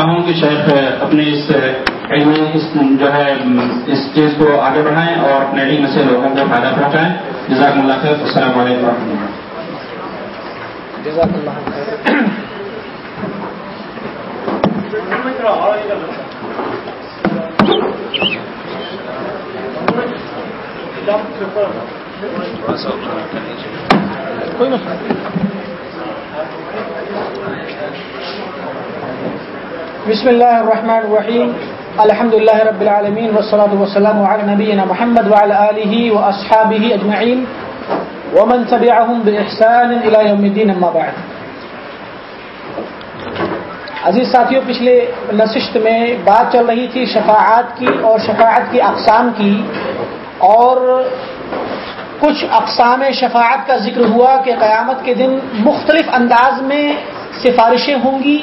ہوں کہ شیخ اپنے اس جو ہے اس چیز کو آگے بڑھائیں اور اپنے علم سے لوگوں کو فائدہ پہنچائیں۔ جزاک اللہ خیر السلام علیکم و رحمۃ اللہ۔ جزاک اللہ کوئی مسئلہ بسم الله الرحمن الرحيم. الحمد لله رب العالمين والصلاة والسلام على نبينا محمد وعلى آله وأصحابه أجمعين. ومن تبعهم بإحسان إلى يوم الدين أما بعد. عزیز ساتھیوں پچھلے نشست میں بات چل رہی تھی شفاعت کی اور شفاعت کی اقسام کی اور کچھ اقسام شفاعت کا ذکر ہوا کہ قیامت کے دن مختلف انداز میں سفارشیں ہوں گی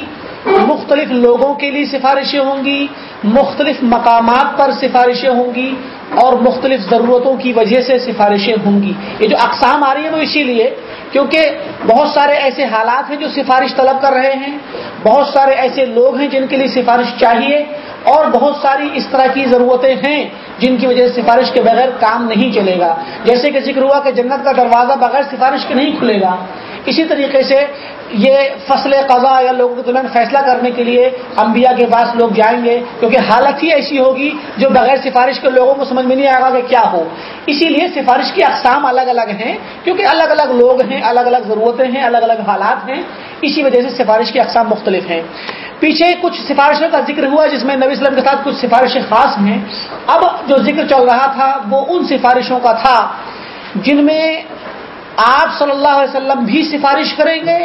مختلف لوگوں کے لیے سفارشیں ہوں گی، مختلف مقامات پر سفارشیں ہوں گی اور مختلف ضرورتوں کی وجہ سے سفارشیں ہوں گی۔ یہ جو اقسام آ رہی ہیں وہ اسی لیے، کیونکہ بہت سارے ایسے حالات ہیں جو سفارش طلب کر رہے ہیں، بہت سارے ایسے لوگ ہیں جن کے لیے سفارش چاہیے اور بہت ساری اس طرح کی ضرورتیں ہیں جن کی وجہ سے سفارش کے بغیر کام نہیں چلے گا۔ جیسے کہ ذکر ہوا کہ جنت کا دروازہ بغیر سفارش کے نہیں کھلے گا۔ اسی طریقے سے یہ فصل قضا یا لوگوں کے درمیان فیصلہ کرنے کے لیے انبیاء کے پاس لوگ جائیں گے، کیونکہ حالت ہی ایسی ہوگی جو بغیر سفارش کے لوگوں کو سمجھ میں نہیں آئے گا کہ کیا ہو۔ اسی لیے سفارش کی اقسام الگ الگ ہیں، کیونکہ الگ الگ لوگ ہیں، الگ الگ ضرورتیں ہیں، الگ الگ حالات ہیں، اسی وجہ سے سفارش کی اقسام مختلف ہیں۔ پیچھے کچھ سفارشوں کا ذکر ہوا جس میں نبی اسلم کے ساتھ کچھ سفارشیں خاص ہیں۔ اب جو ذکر چل رہا تھا وہ ان سفارشوں کا تھا، جن میں آپ صلی اللہ علیہ وسلم بھی سفارش کریں گے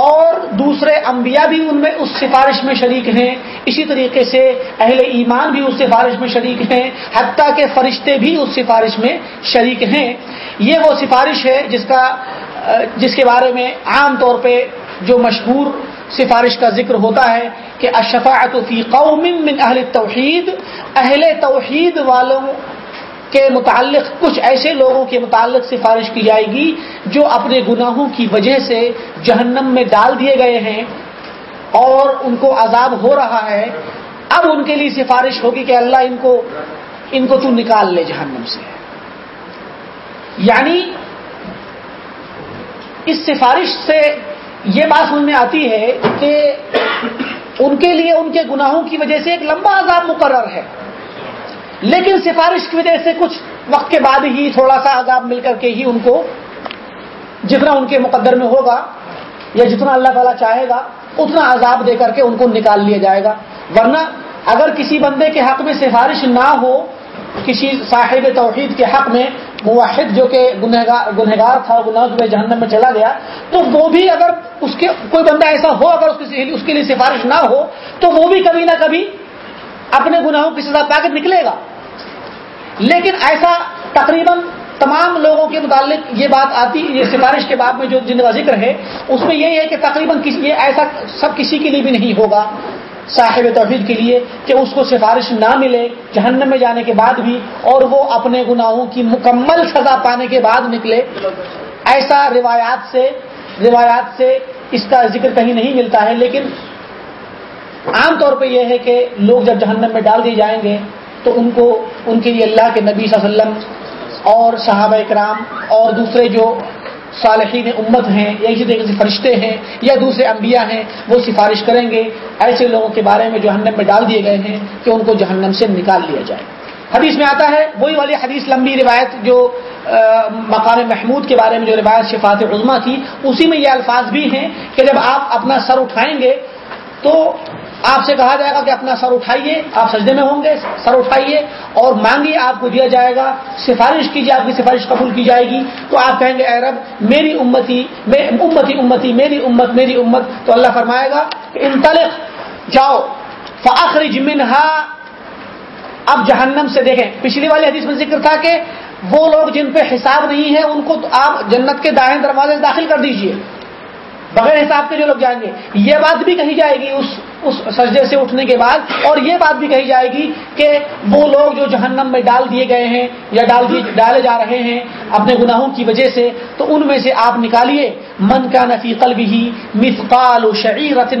اور دوسرے انبیاء بھی ان میں اس سفارش میں شریک ہیں۔ اسی طریقے سے اہل ایمان بھی اس سفارش میں شریک ہیں، حتیٰ کہ فرشتے بھی اس سفارش میں شریک ہیں۔ یہ وہ سفارش ہے جس کا، جس کے بارے میں عام طور پہ جو مشہور سفارش کا ذکر ہوتا ہے کہ اشفاعت فی قوم من اہل توحید اہل توحید والوں کے متعلق کچھ ایسے لوگوں کے متعلق سفارش کی جائے گی جو اپنے گناہوں کی وجہ سے جہنم میں ڈال دیے گئے ہیں اور ان کو عذاب ہو رہا ہے۔ اب ان کے لیے سفارش ہوگی کہ اللہ ان کو ان کو تو نکال لے جہنم سے۔ یعنی اس سفارش سے یہ بات سمجھ میں آتی ہے کہ ان کے لیے ان کے گناہوں کی وجہ سے ایک لمبا عذاب مقرر ہے۔ لیکن سفارش کی وجہ سے کچھ وقت کے بعد ہی تھوڑا سا عذاب مل کر کے ہی ان کو جتنا ان کے مقدر میں ہوگا یا جتنا اللہ تعالیٰ چاہے گا، اتنا عذاب دے کر کے ان کو نکال لیا جائے گا۔ ورنہ اگر کسی بندے کے حق میں سفارش نہ ہو، کسی صاحب توحید کے حق میں موحد جو کہ گنہگار تھا گناہ میں جہنم میں چلا گیا، تو وہ بھی اگر اس کے کوئی بندہ ایسا ہو، اگر اس کے لیے سفارش نہ ہو، تو وہ بھی کبھی نہ کبھی اپنے گناہوں کی سزا پا کے نکلے گا۔ لیکن ایسا تقریباً تمام لوگوں کے متعلق یہ بات آتی، یہ سفارش کے بعد میں جو جن کا ذکر ہے، اس میں یہی ہے کہ تقریباً یہ ایسا سب کسی کے لیے بھی نہیں ہوگا صاحب توحید کے لیے کہ اس کو سفارش نہ ملے، جہنم میں جانے کے بعد بھی اور وہ اپنے گناہوں کی مکمل سزا پانے کے بعد نکلے۔ ایسا روایات سے روایات سے اس کا ذکر کہیں نہیں ملتا ہے، لیکن عام طور پہ یہ ہے کہ لوگ جب جہنم میں ڈال دیے جائیں گے تو ان کو ان کے لیے اللہ کے نبی صلی اللہ علیہ وسلم اور صحابہ کرام اور دوسرے جو صالحین امت ہیں، یا اسی طریقے سے فرشتے ہیں یا دوسرے انبیاء ہیں، وہ سفارش کریں گے ایسے لوگوں کے بارے میں جہنم میں ڈال دیے گئے ہیں کہ ان کو جہنم سے نکال لیا جائے۔ حدیث میں آتا ہے، وہی والی حدیث لمبی روایت جو مقام محمود کے بارے میں جو روایت شفات عظما تھی، اسی میں یہ الفاظ بھی ہیں کہ جب آپ اپنا سر اٹھائیں گے تو آپ سے کہا جائے گا کہ اپنا سر اٹھائیے، آپ سجدے میں ہوں گے، سر اٹھائیے اور مانگیے آپ کو دیا جائے گا، سفارش کیجیے، آپ کی سفارش قبول کی جائے گی۔ تو آپ کہیں گے، اے رب، میری امتی امتی امتی، میری امت میری امت۔ تو اللہ فرمائے گا کہ انطلق، جاؤ فخر منہا۔ اب جہنم سے دیکھیں، پچھلی والی حدیث میں ذکر تھا کہ وہ لوگ جن پہ حساب نہیں ہے، ان کو آپ جنت کے دائیں دروازے داخل کر دیجیے۔ بغیر حساب کے جو لوگ جائیں گے۔ یہ بات بھی کہی جائے گی اس اس سجدے سے اٹھنے کے بعد، اور یہ بات بھی کہی جائے گی کہ وہ لوگ جو جہنم میں ڈال دیے گئے ہیں یا ڈال دیے ڈالے جا رہے ہیں اپنے گناہوں کی وجہ سے، تو ان میں سے آپ نکالیے۔ من کا نفی قلب ہی مثقال و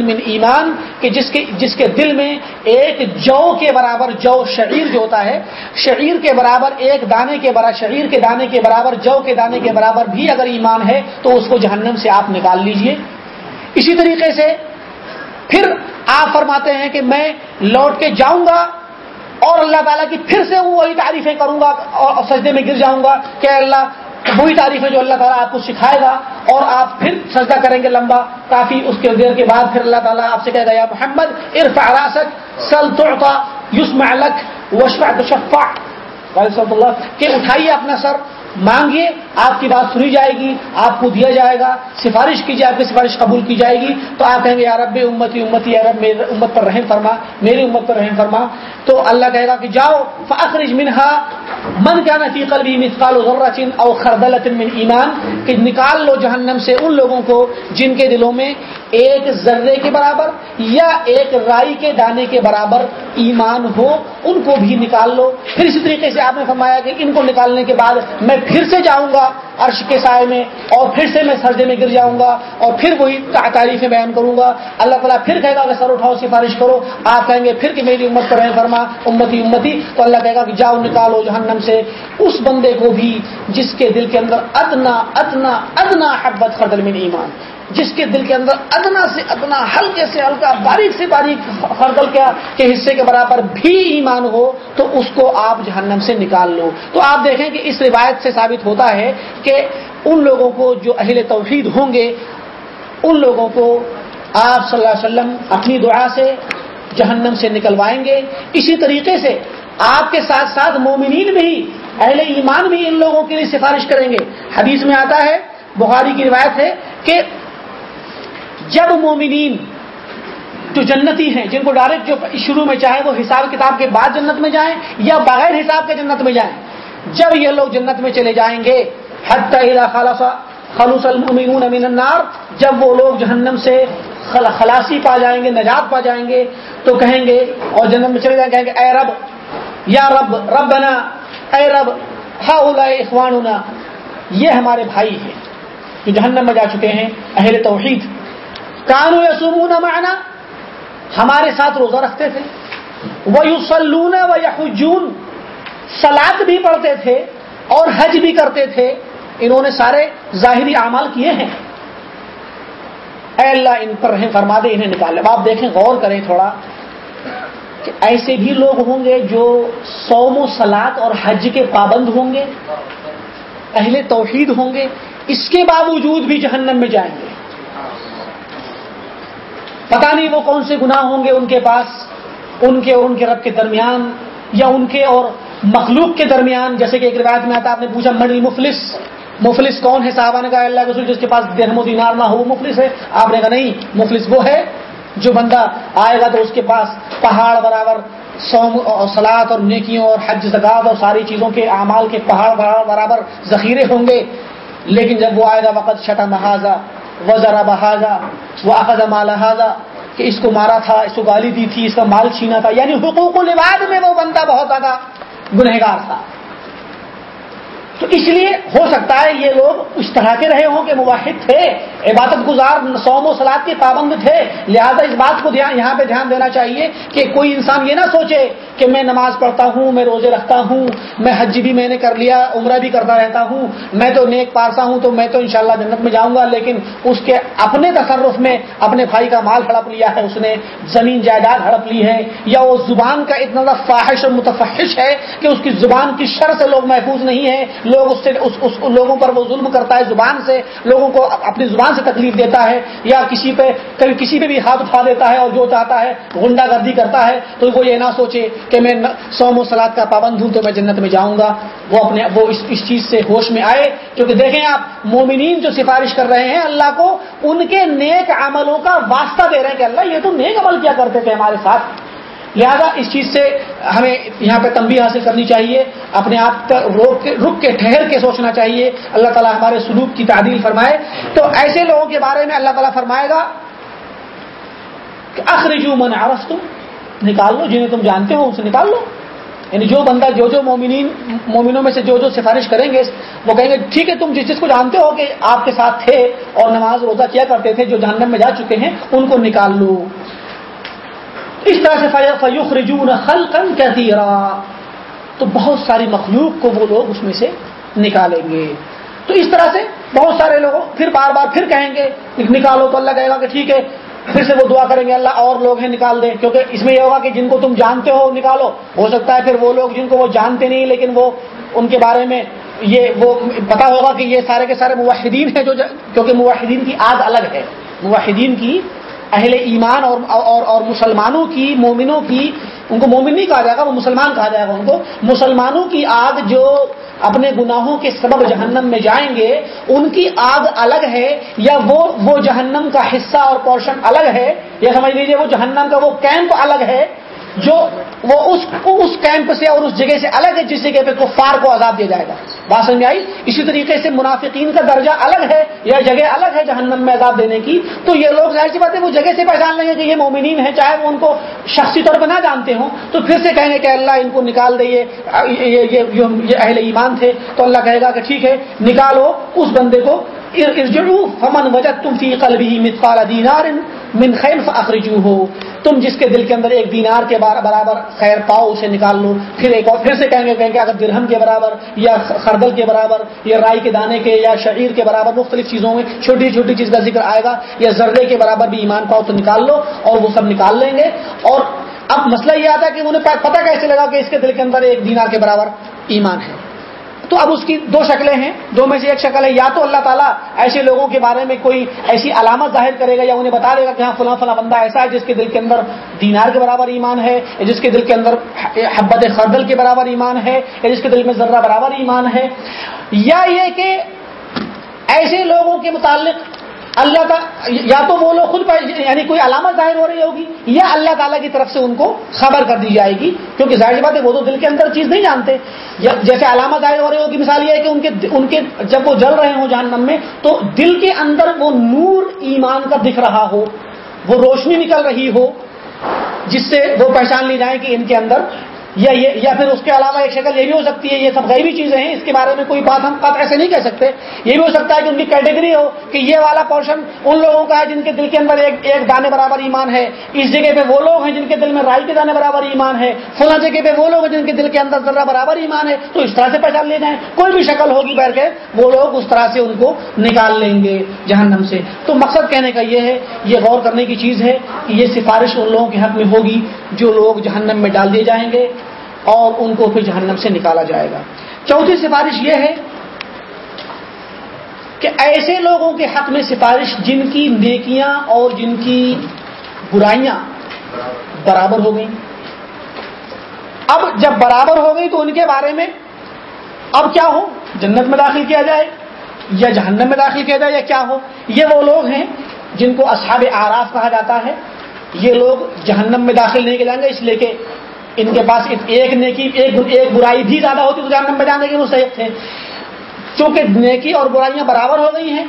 من ایمان، کہ جس کے جس کے دل میں ایک جو کے برابر جو شعیر جو ہوتا ہے، شعیر کے برابر ایک دانے کے برابر شعیر کے دانے کے برابر جو کے دانے کے برابر بھی اگر ایمان ہے، تو اس کو جہنم سے آپ نکال لیجیے۔ اسی طریقے سے پھر آپ فرماتے ہیں کہ میں لوٹ کے جاؤں گا اور اللہ تعالیٰ کی پھر سے وہی تعریفیں کروں گا اور سجدے میں گر جاؤں گا کہ اللہ وہی تعریفیں جو اللہ تعالیٰ آپ کو سکھائے گا اور آپ پھر سجدہ کریں گے لمبا کافی اس کے دیر کے بعد پھر اللہ تعالیٰ آپ سے کہے گا، یا محمد ارف سل توڑتا یوسم الک وشفا تشفا اللہ کہ اٹھائیے اپنا سر، مانگیے آپ کی بات سنی جائے گی، آپ کو دیا جائے گا، سفارش کیجیے آپ کی سفارش قبول کی جائے گی۔ تو آپ کہیں گے، یا رب امتی امتی، یا رب میرے امت پر رحم فرما، میری امت پر رحم فرما۔ تو اللہ کہے گا کہ جاؤ فخرج منہا من کیا نفی قلبی مثقال چن او خردل من ایمان۔ کہ نکال لو جہنم سے ان لوگوں کو جن کے دلوں میں ایک ذرے کے برابر یا ایک رائی کے دانے کے برابر ایمان ہو، ان کو بھی نکال لو۔ پھر اسی طریقے سے آپ نے فرمایا کہ ان کو نکالنے کے بعد میں پھر سے جاؤں گا عرش کے سائے میں اور پھر سے میں سردے میں گر جاؤں گا اور پھر وہی تعریفیں بیان کروں گا۔ اللہ تعالیٰ پھر کہے گا کہ سر اٹھاؤ، سفارش کرو۔ آپ کہیں گے، پھر کہ میری امت پر فرما، امتی امتی تو اللہ کہے گا کہ جاؤ، نکالو جہنم سے۔ اس بندے کو بھی جس کے دل کے اندر ادنا ادنا ادنا حبت خردل میں ایمان۔ جس کے دل کے اندر ادنا سے ادنا، ہلکے سے ہلکا، باریک سے باریک خردل کے حصے کے برابر بھی ایمان ہو، تو اس کو آپ جہنم سے نکال لو۔ تو آپ دیکھیں کہ اس روایت سے ثابت ہوتا ہے کہ ان لوگوں کو جو اہل توحید ہوں گے، ان لوگوں کو آپ صلی اللہ علیہ وسلم اپنی دعا سے جہنم سے نکلوائیں گے۔ اسی طریقے سے آپ کے ساتھ ساتھ مومنین بھی، اہل ایمان بھی ان لوگوں کے لیے سفارش کریں گے۔ حدیث میں آتا ہے، بخاری کی روایت ہے کہ جب مومنین جو جنتی ہیں، جن کو ڈائریکٹ جو شروع میں چاہے وہ حساب کتاب کے بعد جنت میں جائیں یا بغیر حساب کے جنت میں جائیں، جب یہ لوگ جنت میں چلے جائیں گے خلوص امین النار، جب وہ لوگ جہنم سے خلاصی پا جائیں گے، نجات پا جائیں گے، تو کہیں گے اور جنت میں چلے جائیں کہیں گے، اے رب، یا رب رب اے رب ہا اخوان یہ ہمارے بھائی ہیں جو جہنم میں جا چکے ہیں، اہل توحید۔ کانو یسومون معنا؟ ہمارے ساتھ روزہ رکھتے تھے۔ وہ یوسلون و یحجون سلاد بھی پڑھتے تھے اور حج بھی کرتے تھے۔ انہوں نے سارے ظاہری اعمال کیے ہیں۔ اے اللہ ان پر رحم فرما دے، انہیں نکال۔ لے آپ دیکھیں، غور کریں تھوڑا کہ ایسے بھی لوگ ہوں گے جو سوم و سلاد اور حج کے پابند ہوں گے، اہل توحید ہوں گے، اس کے باوجود بھی جہنم میں جائیں گے۔ پتا نہیں وہ کون سے گناہ ہوں گے ان کے پاس، ان کے اور ان کے رب کے درمیان یا ان کے اور مخلوق کے درمیان۔ جیسے کہ ایک روایت میں آتا آپ نے پوچھا منڈی مفلس مفلس کون ہے؟ صاحبہ نے کہا، اللہ رسول جس کے پاس درہم و دینار نہ ہو، وہ مفلس ہے۔ آپ نے کہا، نہیں، مفلس وہ ہے جو بندہ آئے گا تو اس کے پاس پہاڑ برابر سوم اور سلاد اور نیکیوں اور حج زکات اور ساری چیزوں کے اعمال کے پہاڑ برابر ذخیرے ہوں گے۔ لیکن جب وہ آئے گا، وقت شٹا محاذہ وہ ذرا بہاجا وہ اخذ مالحاظہ کہ اس کو مارا تھا، اس کو گالی دی تھی، اس کا مال چھینا تھا یعنی حقوق و لباد میں وہ بندہ بہت زیادہ گنہگار تھا۔ تو اس لیے ہو سکتا ہے یہ لوگ اس طرح کے رہے ہوں کہ مواحد تھے، عبادت گزار سوم و سلاد کے پابند تھے۔ لہذا اس بات کو دھیان یہاں پہ دھیان دینا چاہیے کہ کوئی انسان یہ نہ سوچے کہ میں نماز پڑھتا ہوں، میں روزے رکھتا ہوں، میں حج بھی میں نے کر لیا، عمرہ بھی کرتا رہتا ہوں، میں تو نیک پارسا ہوں تو میں تو انشاءاللہ جنت میں جاؤں گا، لیکن اس کے اپنے تصرف میں اپنے بھائی کا مال ہڑپ لیا ہے، اس نے زمین جائیداد ہڑپ لی ہے، یا وہ زبان کا اتنا فاحش اور متفحش ہے کہ اس کی زبان کی شر سے لوگ محفوظ نہیں ہیں۔ لوگ اس سے اس, اس لوگوں پر وہ ظلم کرتا ہے زبان سے لوگوں کو اپنی زبان سے تکلیف دیتا ہے یا کسی پہ کبھی کسی پہ بھی ہاتھ اٹھا دیتا ہے اور جو چاہتا ہے گنڈا گردی کرتا ہے تو وہ یہ نہ سوچے کہ میں سوم و سلاد کا پابند ہوں تو میں جنت میں جاؤں گا۔ وہ اپنے وہ اس, اس چیز سے ہوش میں آئے۔ کیونکہ دیکھیں آپ مومنین جو سفارش کر رہے ہیں اللہ کو ان کے نیک عملوں کا واسطہ دے رہے ہیں کہ اللہ یہ تو نیک عمل کیا کرتے تھے ہمارے ساتھ۔ لہذا اس چیز سے ہمیں یہاں پہ تنبیہ حاصل کرنی چاہیے، اپنے آپ روک کے، رک کے، ٹھہر کے سوچنا چاہیے۔ اللہ تعالیٰ ہمارے سلوک کی تعدیل فرمائے۔ تو ایسے لوگوں کے بارے میں اللہ تعالیٰ فرمائے گا کہ اخرجو من عرف تم نکال لو جنہیں تم جانتے ہو اسے نکال لو۔ یعنی جو بندہ، جو جو مومنین، مومنوں میں سے جو جو سفارش کریں گے، وہ کہیں گے، ٹھیک ہے، تم جس جس کو جانتے ہو کہ آپ کے ساتھ تھے اور نماز روزہ کیا کرتے تھے، جو جہنم میں جا چکے ہیں، ان کو نکال لو۔ اس طرح سے فیوخ رجون خلقن تو بہت ساری مخلوق کو وہ لوگ اس میں سے نکالیں گے۔ تو اس طرح سے بہت سارے لوگ پھر بار بار پھر کہیں گے نکالو تو اللہ کہے گا کہ ٹھیک ہے، پھر سے وہ دعا کریں گے، اللہ اور لوگ ہیں، نکال دیں۔ کیونکہ اس میں یہ ہوگا کہ جن کو تم جانتے ہو نکالو۔ ہو سکتا ہے پھر وہ لوگ جن کو وہ جانتے نہیں، لیکن وہ ان کے بارے میں یہ وہ پتا ہوگا کہ یہ سارے کے سارے موحدین ہیں جو کیونکہ موحدین کی آگ الگ ہے۔ موحدین کی اہل ایمان اور اور, اور مسلمانوں کی مومنوں کی ان کو مومن نہیں کہا جائے گا وہ مسلمان کہا جائے گا ان کو۔ مسلمانوں کی آگ جو اپنے گناہوں کے سبب جہنم میں جائیں گے ان کی آگ الگ ہے یا وہ وہ جہنم کا حصہ اور پورشن الگ ہے؟ یا سمجھ لیجیے وہ جہنم کا وہ کیمپ الگ ہے جو وہ اس اس کیمپ سے اور اس جگہ سے الگ ہے، جس جگہ پہ کفار کو عذاب دیا جائے گا۔ بات سمجھ آئی؟ اسی طریقے سے منافقین کا درجہ الگ ہے یا جگہ الگ ہے جہنم میں عذاب دینے کی، تو یہ لوگ ظاہر سی بات ہے، وہ جگہ سے پہچان لیں گے کہ یہ مومنین ہیں، چاہے وہ ان کو شخصی طور پہ نہ جانتے ہوں۔ تو پھر سے کہیں گے کہ اللہ ان کو نکال دے یہ اہل ایمان تھے۔ تو اللہ کہے گا کہ ٹھیک ہے، نکالو، اس بندے کو فمن وجد تم فی قلبی مثقال دینار من خیر فاخرجو ہو تم جس کے دل کے اندر ایک دینار کے برابر خیر پاؤ اسے نکال لو۔ پھر ایک اور پھر سے کہیں گے کہیں گے اگر درہم کے برابر یا خردل کے برابر یا رائی کے دانے کے یا شعیر کے برابر مختلف چیزوں میں چھوٹی چھوٹی چیز کا ذکر آئے گا یا ذرے کے برابر بھی ایمان پاؤ تو نکال لو اور وہ سب نکال لیں گے۔ اور اب مسئلہ یہ آتا ہے کہ انہیں پتہ کیسے لگا کہ اس کے دل کے اندر ایک دینار کے برابر ایمان ہے۔ تو اب اس کی دو شکلیں ہیں، دو میں سے ایک شکل ہے، یا تو اللہ تعالیٰ ایسے لوگوں کے بارے میں کوئی ایسی علامت ظاہر کرے گا یا انہیں بتا دے گا کہ ہاں فلاں فلاں بندہ ایسا ہے جس کے دل کے اندر دینار کے برابر ایمان ہے یا جس کے دل کے اندر حبت خردل کے برابر ایمان ہے، یا جس کے دل میں ذرہ برابر ایمان ہے۔ یا یہ کہ ایسے لوگوں کے متعلق اللہ تعالیٰ یا تو وہ لوگ خود یعنی کوئی علامت ظاہر ہو رہی ہوگی، یا اللہ تعالیٰ کی طرف سے ان کو خبر کر دی جائے گی، کیونکہ ظاہر بات ہے وہ تو دل کے اندر چیز نہیں جانتے۔ جیسے علامت ظاہر ہو رہی ہوگی، مثال یہ ہے کہ ان کے ان کے جب وہ جل رہے ہوں جہنم میں، تو دل کے اندر وہ نور ایمان کا دکھ رہا ہو، وہ روشنی نکل رہی ہو، جس سے وہ پہچان لی جائے کہ ان کے اندر یا یہ یا پھر اس کے علاوہ ایک شکل یہ بھی ہو سکتی ہے، یہ سب غیبی چیزیں ہیں، اس کے بارے میں کوئی بات ہم قطع ایسے نہیں کہہ سکتے۔ یہ بھی ہو سکتا ہے کہ ان کی کیٹیگری ہو کہ یہ والا پورشن ان لوگوں کا ہے جن کے دل کے اندر ایک ایک دانے برابر ایمان ہے۔ اس جگہ پہ وہ لوگ ہیں جن کے دل میں رائی کے دانے برابر ایمان ہے۔ فلاں جگہ پہ وہ لوگ ہیں جن کے دل کے اندر ذرہ برابر ایمان ہے۔ تو اس طرح سے پہچان لے جائیں کوئی بھی شکل ہوگی بہر کے، وہ لوگ اس طرح سے ان کو نکال لیں گے جہنم سے۔ تو مقصد کہنے کا یہ ہے، یہ غور کرنے کی چیز ہے کہ یہ سفارش ان لوگوں کے حق میں ہوگی جو لوگ جہنم میں ڈال دیے جائیں گے۔ اور ان کو پھر جہنم سے نکالا جائے گا۔ چوتھی سفارش یہ ہے کہ ایسے لوگوں کے حق میں سفارش جن کی نیکیاں اور جن کی برائیاں برابر ہو گئیں۔ اب جب برابر ہو گئی تو ان کے بارے میں اب کیا ہو؟ جنت میں داخل کیا جائے یا جہنم میں داخل کیا جائے یا کیا ہو؟ یہ وہ لوگ ہیں جن کو اصحاب آراف کہا جاتا ہے۔ یہ لوگ جہنم میں داخل نہیں جائیں گے، اس لیے کہ ان کے پاس ایک نیکی ایک ایک برائی بھی زیادہ ہوتی تو جہنم میں جانے کے وہ تھے۔ چونکہ نیکی اور برائیاں برابر ہو گئی ہیں،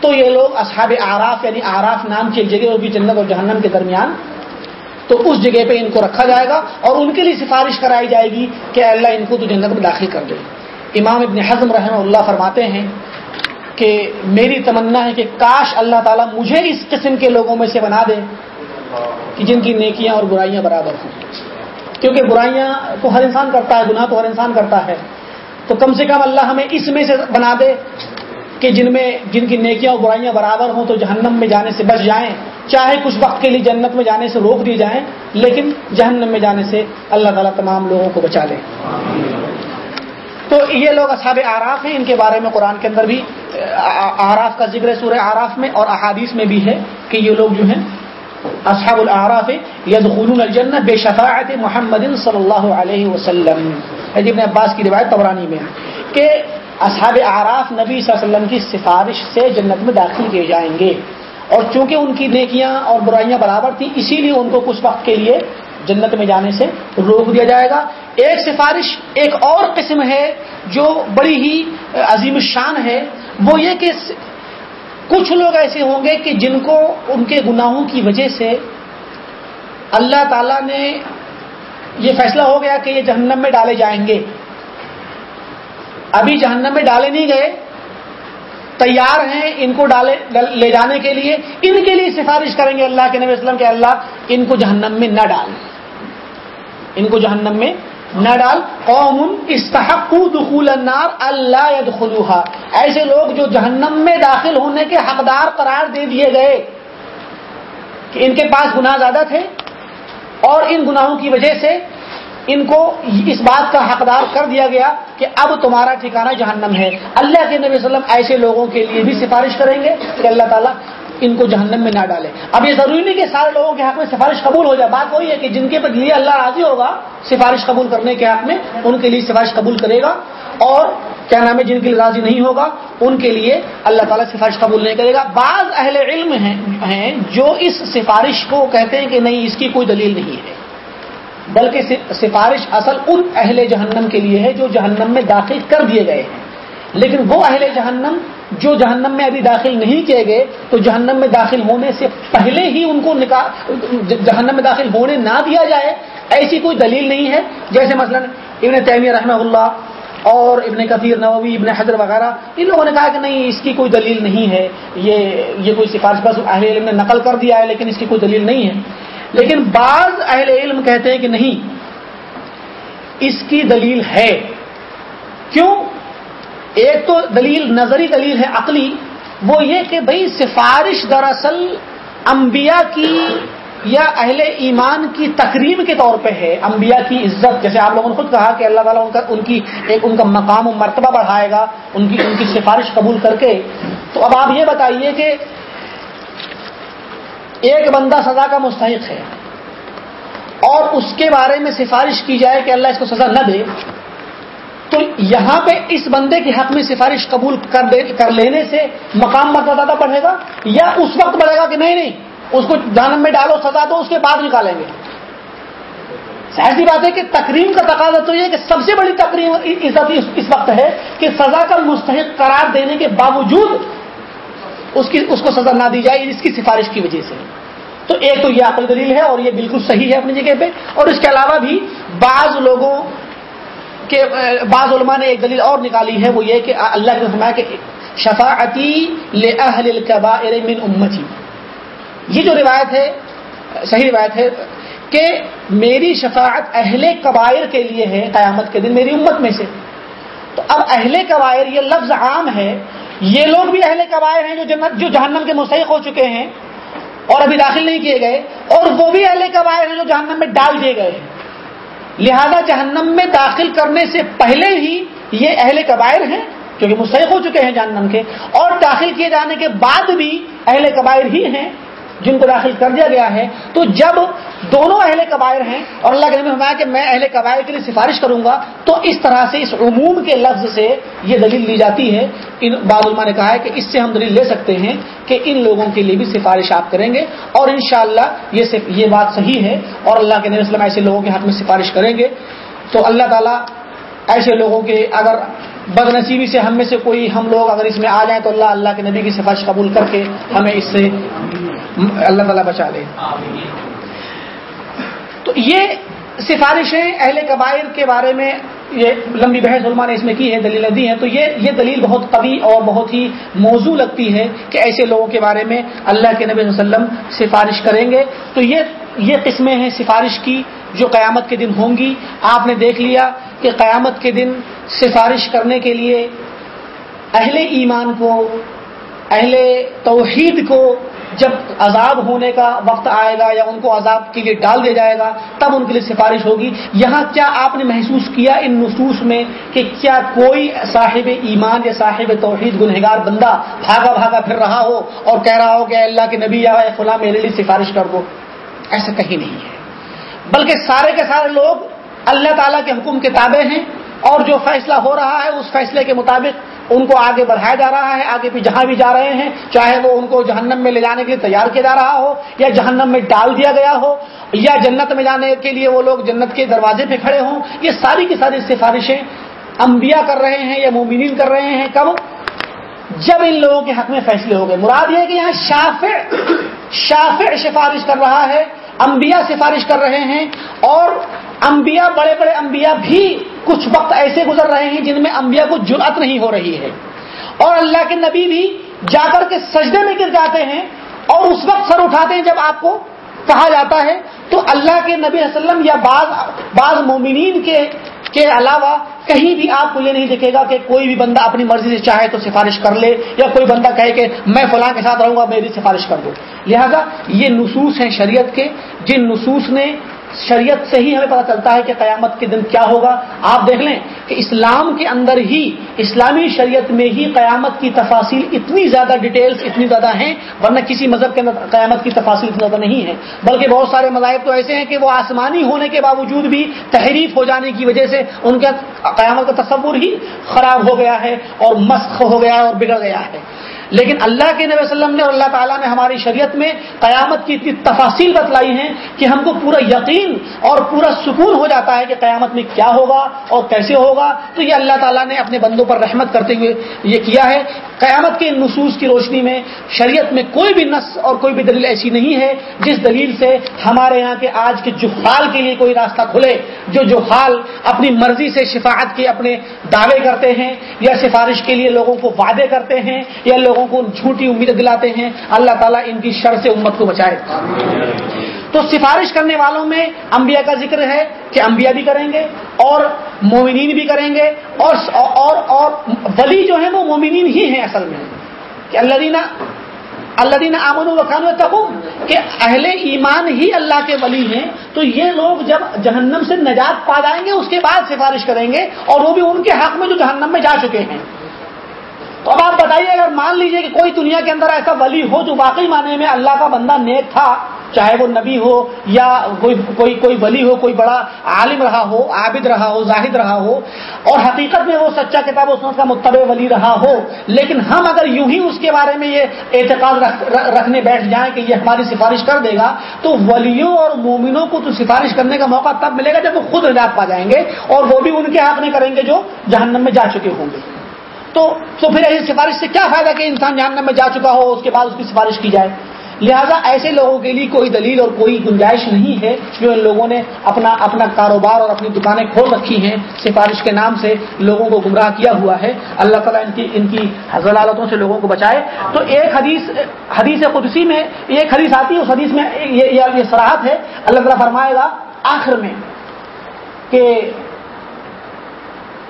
تو یہ لوگ اصحاب آراف یعنی آراف نام کی ایک جگہ ہوگی جنت اور جہنم کے درمیان، تو اس جگہ پہ ان کو رکھا جائے گا اور ان کے لیے سفارش کرائی جائے گی کہ اللہ ان کو تو جنت میں داخل کر دے۔ امام ابن حزم رحمہ اللہ فرماتے ہیں کہ میری تمنا ہے کہ کاش اللہ تعالیٰ مجھے اس قسم کے لوگوں میں سے بنا دے کہ جن کی نیکیاں اور برائیاں برابر ہوں۔ کیونکہ برائیاں تو ہر انسان کرتا ہے، گناہ تو ہر انسان کرتا ہے۔ تو کم سے کم اللہ ہمیں اس میں سے بنا دے کہ جن میں، جن کی نیکیاں اور برائیاں برابر ہوں تو جہنم میں جانے سے بچ جائیں۔ چاہے کچھ وقت کے لیے جنت میں جانے سے روک دی جائیں، لیکن جہنم میں جانے سے اللہ تعالیٰ تمام لوگوں کو بچا لے۔ تو یہ لوگ اصحاب آراف ہیں، ان کے بارے میں قرآن کے اندر بھی آراف کا ذکر سورہ آراف میں اور احادیث میں بھی ہے کہ یہ لوگ جو ہیں اصحاب العراف یدخلون الجنہ بے شفاعت محمد صلی اللہ علیہ وسلم. ابن عباس کی روایت تورانی میں کہ اصحاب اعراف نبی صلی اللہ علیہ وسلم کی سفارش سے جنت میں داخل کیے جائیں گے اور چونکہ ان کی نیکیاں اور برائیاں برابر تھیں، اسی لیے ان کو کچھ وقت کے لیے جنت میں جانے سے روک دیا جائے گا۔ ایک سفارش ایک اور قسم ہے جو بڑی ہی عظیم شان ہے، وہ یہ کہ کچھ لوگ ایسے ہوں گے کہ جن کو ان کے گناہوں کی وجہ سے اللہ تعالیٰ نے یہ فیصلہ ہو گیا کہ یہ جہنم میں ڈالے جائیں گے۔ ابھی جہنم میں ڈالے نہیں گئے، تیار ہیں ان کو ڈالے، لے جانے کے لیے۔ ان کے لیے سفارش کریں گے اللہ کے نبی وسلم کے اللہ ان کو جہنم میں نہ ڈال۔ ان کو جہنم میں نہ ڈال قوم استحق دخول النار اللہ یدخلوها ایسے لوگ جو جہنم میں داخل ہونے کے حقدار قرار دے دیے گئے کہ ان کے پاس گناہ زیادہ تھے اور ان گناہوں کی وجہ سے ان کو اس بات کا حقدار کر دیا گیا کہ اب تمہارا ٹھکانہ جہنم ہے۔ اللہ کے نبی وسلم ایسے لوگوں کے لیے بھی سفارش کریں گے کہ اللہ تعالیٰ ان کو جہنم میں نہ ڈالے۔ اب یہ ضروری نہیں کہ سارے لوگوں کے حق میں سفارش قبول ہو جائے۔ بات وہی ہے کہ جن کے لیے اللہ راضی ہوگا، سفارش قبول کرنے کے حق میں ان کے لیے سفارش قبول کرے گا۔ اور کیا نام ہے، جن کے لیے راضی نہیں ہوگا، ان کے لیے اللہ تعالیٰ سفارش قبول نہیں کرے گا۔ بعض اہل علم ہیں جو اس سفارش کو کہتے ہیں کہ نہیں، اس کی کوئی دلیل نہیں ہے۔ بلکہ سفارش اصل ان اہل جہنم کے لیے ہے جو جہنم میں داخل کر دیے گئے ہیں۔ لیکن وہ اہل جہنم جو جہنم میں ابھی داخل نہیں کیے گئے، تو جہنم میں داخل ہونے سے پہلے ہی ان کو نکال جہنم میں داخل ہونے نہ دیا جائے، ایسی کوئی دلیل نہیں ہے۔ جیسے مثلا ابن تیمیہ رحمہ اللہ اور ابن کثیر نووی، ابن حضر وغیرہ، ان لوگوں نے کہا کہ نہیں، اس کی کوئی دلیل نہیں ہے۔ یہ یہ کوئی سفارش بس اہل علم نے نقل کر دیا ہے، لیکن اس کی کوئی دلیل نہیں ہے۔ لیکن بعض اہل علم کہتے ہیں کہ نہیں، اس کی دلیل ہے۔ کیوں؟ ایک تو دلیل نظری دلیل ہے عقلی، وہ یہ کہ بھائی سفارش دراصل انبیاء کی یا اہل ایمان کی تقریب کے طور پہ ہے، انبیاء کی عزت، جیسے آپ لوگوں نے خود کہا کہ اللہ تعالیٰ ان کا، ان کی ایک، ان کا مقام و مرتبہ بڑھائے گا، ان کی ان کی سفارش قبول کر کے۔ تو اب آپ یہ بتائیے کہ ایک بندہ سزا کا مستحق ہے اور اس کے بارے میں سفارش کی جائے کہ اللہ اس کو سزا نہ دے تو یہاں پہ اس بندے کے حق میں سفارش قبول کر دے کر لینے سے مقام مرتبہ زیادہ بڑھے گا یا اس وقت بڑھے گا کہ نہیں نہیں، اس کو جانم میں ڈالو، سزا دو، اس کے بعد نکالیں گے۔ ایسی بات ہے کہ تقریم کا تقاضا تو یہ کہ سب سے بڑی تقریم اس وقت ہے کہ سزا کا مستحق قرار دینے کے باوجود اس کی اس کو سزا نہ دی جائے اس کی سفارش کی وجہ سے۔ تو ایک تو یہ عقل دلیل ہے اور یہ بالکل صحیح ہے اپنی جگہ پہ۔ اور اس کے علاوہ بھی بعض لوگوں کے بعض علماء نے ایک دلیل اور نکالی ہے، وہ یہ کہ اللہ کے فرمایا کہ شفاعتی من امتی۔ یہ جو روایت ہے، صحیح روایت ہے کہ میری شفاعت اہل قبائر کے لیے ہے قیامت کے دن، میری امت میں سے۔ تو اب اہل قبائر یہ لفظ عام ہے، یہ لوگ بھی اہل قبائر ہیں جو جنت، جو جہنم کے مستحق ہو چکے ہیں اور ابھی داخل نہیں کیے گئے، اور وہ بھی اہل قبائر ہیں جو جہنم میں ڈال دیے گئے ہیں۔ لہذا جہنم میں داخل کرنے سے پہلے ہی یہ اہل قبائر ہیں کیونکہ مستحق ہو چکے ہیں جہنم کے، اور داخل کیے جانے کے بعد بھی اہل قبائر ہی ہیں۔ جن کو داخل کر دیا گیا ہے، تو جب دونوں اہل قبائر ہیں اور اللہ کے فرمایا کہ میں اہل قبائر کے لیے سفارش کروں گا، تو اس طرح سے اس عموم کے لفظ سے یہ دلیل لی جاتی ہے۔ ان بعض علماء نے کہا ہے کہ اس سے ہم دلیل لے سکتے ہیں کہ ان لوگوں کے لیے بھی سفارش آپ کریں گے اور انشاءاللہ یہ یہ بات صحیح ہے اور اللہ کے نبی وسلم ایسے لوگوں کے حق میں سفارش کریں گے۔ تو اللہ تعالیٰ ایسے لوگوں کے اگر بد نصیبی سے ہم میں سے کوئی ہم لوگ اگر اس میں آ جائیں تو اللہ اللہ کے نبی کی سفارش قبول کر کے ہمیں اس سے اللہ تعالیٰ بچا لے۔ تو یہ سفارشیں اہل قبائل کے بارے میں یہ لمبی بحث علماء نے اس میں کی ہے دلیلیں دی ہیں۔ تو یہ یہ دلیل بہت قوی اور بہت ہی موضوع لگتی ہے کہ ایسے لوگوں کے بارے میں اللہ کے نبی صلی اللہ علیہ وسلم سفارش کریں گے۔ تو یہ یہ قسمیں ہیں سفارش کی جو قیامت کے دن ہوں گی۔ آپ نے دیکھ لیا کہ قیامت کے دن سفارش کرنے کے لیے اہل ایمان کو، اہل توحید کو جب عذاب ہونے کا وقت آئے گا یا ان کو عذاب کے لیے ڈال دیا جائے گا، تب ان کے لیے سفارش ہوگی۔ یہاں کیا آپ نے محسوس کیا ان نصوص میں کہ کیا کوئی صاحب ایمان یا صاحب توحید گنہگار بندہ بھاگا بھاگا پھر رہا ہو اور کہہ رہا ہو کہ اللہ کے نبی یا فلاں میرے لیے سفارش کر دو؟ ایسا کہیں نہیں ہے۔ بلکہ سارے کے سارے لوگ اللہ تعالیٰ کے حکم کے تابع ہیں اور جو فیصلہ ہو رہا ہے اس فیصلے کے مطابق ان کو آگے بڑھایا جا رہا ہے، آگے بھی جہاں بھی جا رہے ہیں، چاہے وہ ان کو جہنم میں لے جانے کے لیے تیار کیا جا رہا ہو یا جہنم میں ڈال دیا گیا ہو یا جنت میں جانے کے لیے وہ لوگ جنت کے دروازے پہ کھڑے ہوں، یہ ساری کی ساری سفارشیں انبیاء کر رہے ہیں یا مومنین کر رہے ہیں۔ کب؟ جب ان لوگوں کے حق میں فیصلے ہو گئے۔ مراد یہ کہ یہاں شافع شافع سفارش کر رہا ہے، انبیاء سفارش کر رہے ہیں اور انبیاء، بڑے بڑے انبیاء بھی کچھ وقت ایسے گزر رہے ہیں جن میں انبیاء کو جرأت نہیں ہو رہی ہے۔ اور اللہ کے نبی بھی جا کر کے سجدے میں گر جاتے ہیں اور اس وقت سر اٹھاتے ہیں جب آپ کو کہا جاتا ہے۔ تو اللہ کے نبی وسلم یا بعض بعض مومنین کے کے علاوہ کہیں بھی آپ کو یہ نہیں دیکھے گا کہ کوئی بھی بندہ اپنی مرضی سے چاہے تو سفارش کر لے یا کوئی بندہ کہے کہ میں فلاں کے ساتھ رہوں گا، میری سفارش کر دو۔ لہذا یہ نصوص ہیں شریعت کے۔ جن نصوص نے شریعت سے ہی ہمیں پتہ چلتا ہے کہ قیامت کے دن کیا ہوگا۔ آپ دیکھ لیں کہ اسلام کے اندر ہی، اسلامی شریعت میں ہی قیامت کی تفاصیل اتنی زیادہ ڈیٹیلز اتنی زیادہ ہیں، ورنہ کسی مذہب کے اندر قیامت کی تفاصیل اتنی زیادہ نہیں ہے۔ بلکہ بہت سارے مذاہب تو ایسے ہیں کہ وہ آسمانی ہونے کے باوجود بھی تحریف ہو جانے کی وجہ سے ان کا قیامت کا تصور ہی خراب ہو گیا ہے اور مسخ ہو گیا ہے اور بگڑ گیا ہے۔ لیکن اللہ کے نبی وسلم نے اور اللہ تعالیٰ نے ہماری شریعت میں قیامت کی اتنی تفاصیل بتلائی ہیں کہ ہم کو پورا یقین اور پورا سکون ہو جاتا ہے کہ قیامت میں کیا ہوگا اور کیسے ہوگا۔ تو یہ اللہ تعالیٰ نے اپنے بندوں پر رحمت کرتے ہوئے یہ کیا ہے۔ قیامت کے نصوص کی روشنی میں شریعت میں کوئی بھی نس اور کوئی بھی دلیل ایسی نہیں ہے جس دلیل سے ہمارے یہاں کے آج کے جفال کے لیے کوئی راستہ کھلے۔ جو جفال اپنی مرضی سے شفاعت کے اپنے دعوے کرتے ہیں یا سفارش کے لیے لوگوں کو وعدے کرتے ہیں یا لوگوں لوگوں کو جھوٹی امیدیں دلاتے ہیں اللہ تعالیٰ ان کی شر سے امت کو بچائے۔ تو سفارش کرنے والوں میں انبیاء کا ذکر ہے کہ انبیاء بھی کریں گے اور مومنین بھی کریں گے اور اور, اور ولی جو ہیں وہ مومنین ہی ہیں اصل میں۔ کہ اللہ دینا اللہ دینا امن الخان کہ اہل ایمان ہی اللہ کے ولی ہیں تو یہ لوگ جب جہنم سے نجات پا جائیں گے اس کے بعد سفارش کریں گے اور وہ بھی ان کے حق میں جو جہنم میں جا چکے ہیں۔ تو اب آپ بتائیے، اگر مان لیجیے کہ کوئی دنیا کے اندر ایسا ولی ہو جو واقعی معنی میں اللہ کا بندہ نیک تھا، چاہے وہ نبی ہو یا کوئی کوئی کوئی ولی ہو، کوئی بڑا عالم رہا ہو، عابد رہا ہو، زاہد رہا ہو، اور حقیقت میں وہ سچا کتاب و سنت کا متبع ولی رہا ہو، لیکن ہم اگر یوں ہی اس کے بارے میں یہ اعتقاد رکھنے بیٹھ جائیں کہ یہ ہماری سفارش کر دے گا، تو ولیوں اور مومنوں کو تو سفارش کرنے کا موقع تب ملے گا جب وہ خود نجات پا جائیں گے اور وہ بھی ان کے حق میں کریں گے جو جہنم میں جا چکے ہوں گے۔ تو تو پھر ایسی سفارش سے کیا فائدہ کہ انسان جہنم میں جا چکا ہو اس کے بعد اس کی سفارش کی جائے؟ لہذا ایسے لوگوں کے لیے کوئی دلیل اور کوئی گنجائش نہیں ہے جو ان لوگوں نے اپنا اپنا کاروبار اور اپنی دکانیں کھول رکھی ہیں۔ سفارش کے نام سے لوگوں کو گمراہ کیا ہوا ہے۔ اللہ تعالیٰ ان کی ان کی حضرالتوں سے لوگوں کو بچائے۔ تو ایک حدیث حدیث قدسی میں، ایک حدیث آتی ہے، اس حدیث میں یہ سراہد ہے۔ اللہ تعالیٰ فرمائے گا آخر میں کہ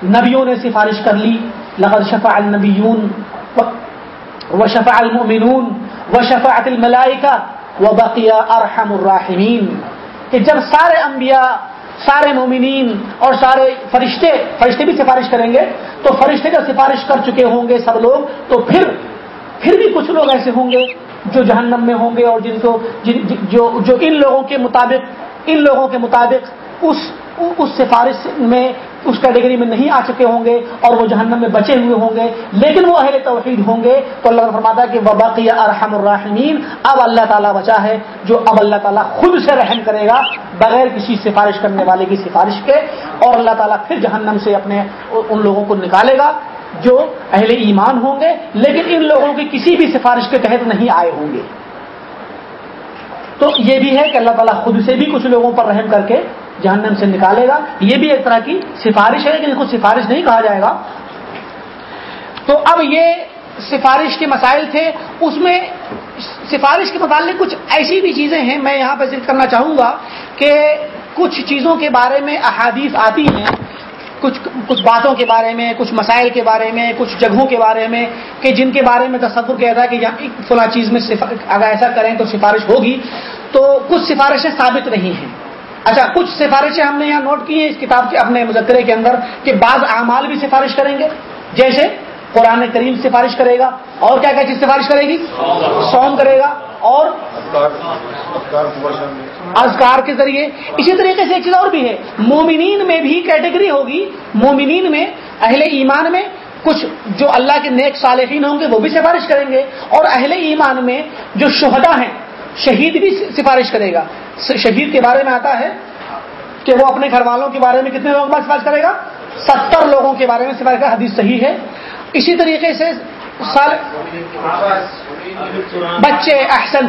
نبیوں نے سفارش کر لی۔ لقد شفع النبیون و المؤمنون و شفعت الملائکہ بقیہ ارحم الراحمین کہ جب سارے انبیاء، سارے مومنین اور سارے فرشتے فرشتے بھی سفارش کریں گے، تو فرشتے جب سفارش کر چکے ہوں گے سب لوگ، تو پھر پھر بھی کچھ لوگ ایسے ہوں گے جو جہنم میں ہوں گے اور جن کو، جن، جو جو ان لوگوں کے مطابق، ان لوگوں کے مطابق اس اس سفارش میں اس کیٹیگری میں نہیں آ چکے ہوں گے اور وہ جہنم میں بچے ہوئے ہوں گے، لیکن وہ اہل توحید ہوں گے۔ تو اللہ فرماتا ہے کہ وباقی ارحم الرحمین اب اللہ تعالیٰ بچا ہے، جو اب اللہ تعالیٰ خود سے رحم کرے گا، بغیر کسی سفارش کرنے والے کی سفارش کے۔ اور اللہ تعالیٰ پھر جہنم سے اپنے ان لوگوں کو نکالے گا جو اہل ایمان ہوں گے، لیکن ان لوگوں کی کسی بھی سفارش کے تحت نہیں آئے ہوں گے۔ تو یہ بھی ہے کہ اللہ تعالیٰ خود سے بھی کچھ لوگوں پر رحم کر کے جہنم سے نکالے گا۔ یہ بھی ایک طرح کی سفارش ہے لیکن اس کو سفارش نہیں کہا جائے گا۔ تو اب یہ سفارش کے مسائل تھے۔ اس میں سفارش کے متعلق کچھ ایسی بھی چیزیں ہیں۔ میں یہاں پہ ذکر کرنا چاہوں گا کہ کچھ چیزوں کے بارے میں احادیث آتی ہیں۔ کچھ کچھ باتوں کے بارے میں، کچھ مسائل کے بارے میں، کچھ جگہوں کے بارے میں کہ جن کے بارے میں تصور کیا تھا کہ فلاں چیز میں اگر ایسا کریں تو سفارش ہوگی۔ تو کچھ سفارشیں ثابت نہیں ہیں۔ اچھا کچھ سفارشیں ہم نے یہاں نوٹ کی ہیں اس کتاب کے، اپنے مذکرے کے اندر کہ بعض اعمال بھی سفارش کریں گے۔ جیسے قرآن کریم سفارش کرے گا اور کیا کیا چیز سفارش کرے گی؟ سوم کرے گا اور ازکار کے ذریعے۔ اسی طریقے سے ایک چیز اور بھی ہے۔ مومنین میں بھی کیٹیگری ہوگی۔ مومنین میں، اہل ایمان میں کچھ جو اللہ کے نیک صالحین ہوں گے، وہ بھی سفارش کریں گے۔ اور اہل ایمان میں جو شہدا ہیں، شہید بھی سفارش کرے گا۔ شہید کے بارے میں آتا ہے کہ وہ اپنے گھر والوں کے بارے میں کتنے لوگوں کے سفارش کرے گا؟ ستر لوگوں کے بارے میں سفارش کا حدیث صحیح ہے۔ اسی طریقے سے سال بچے احسن،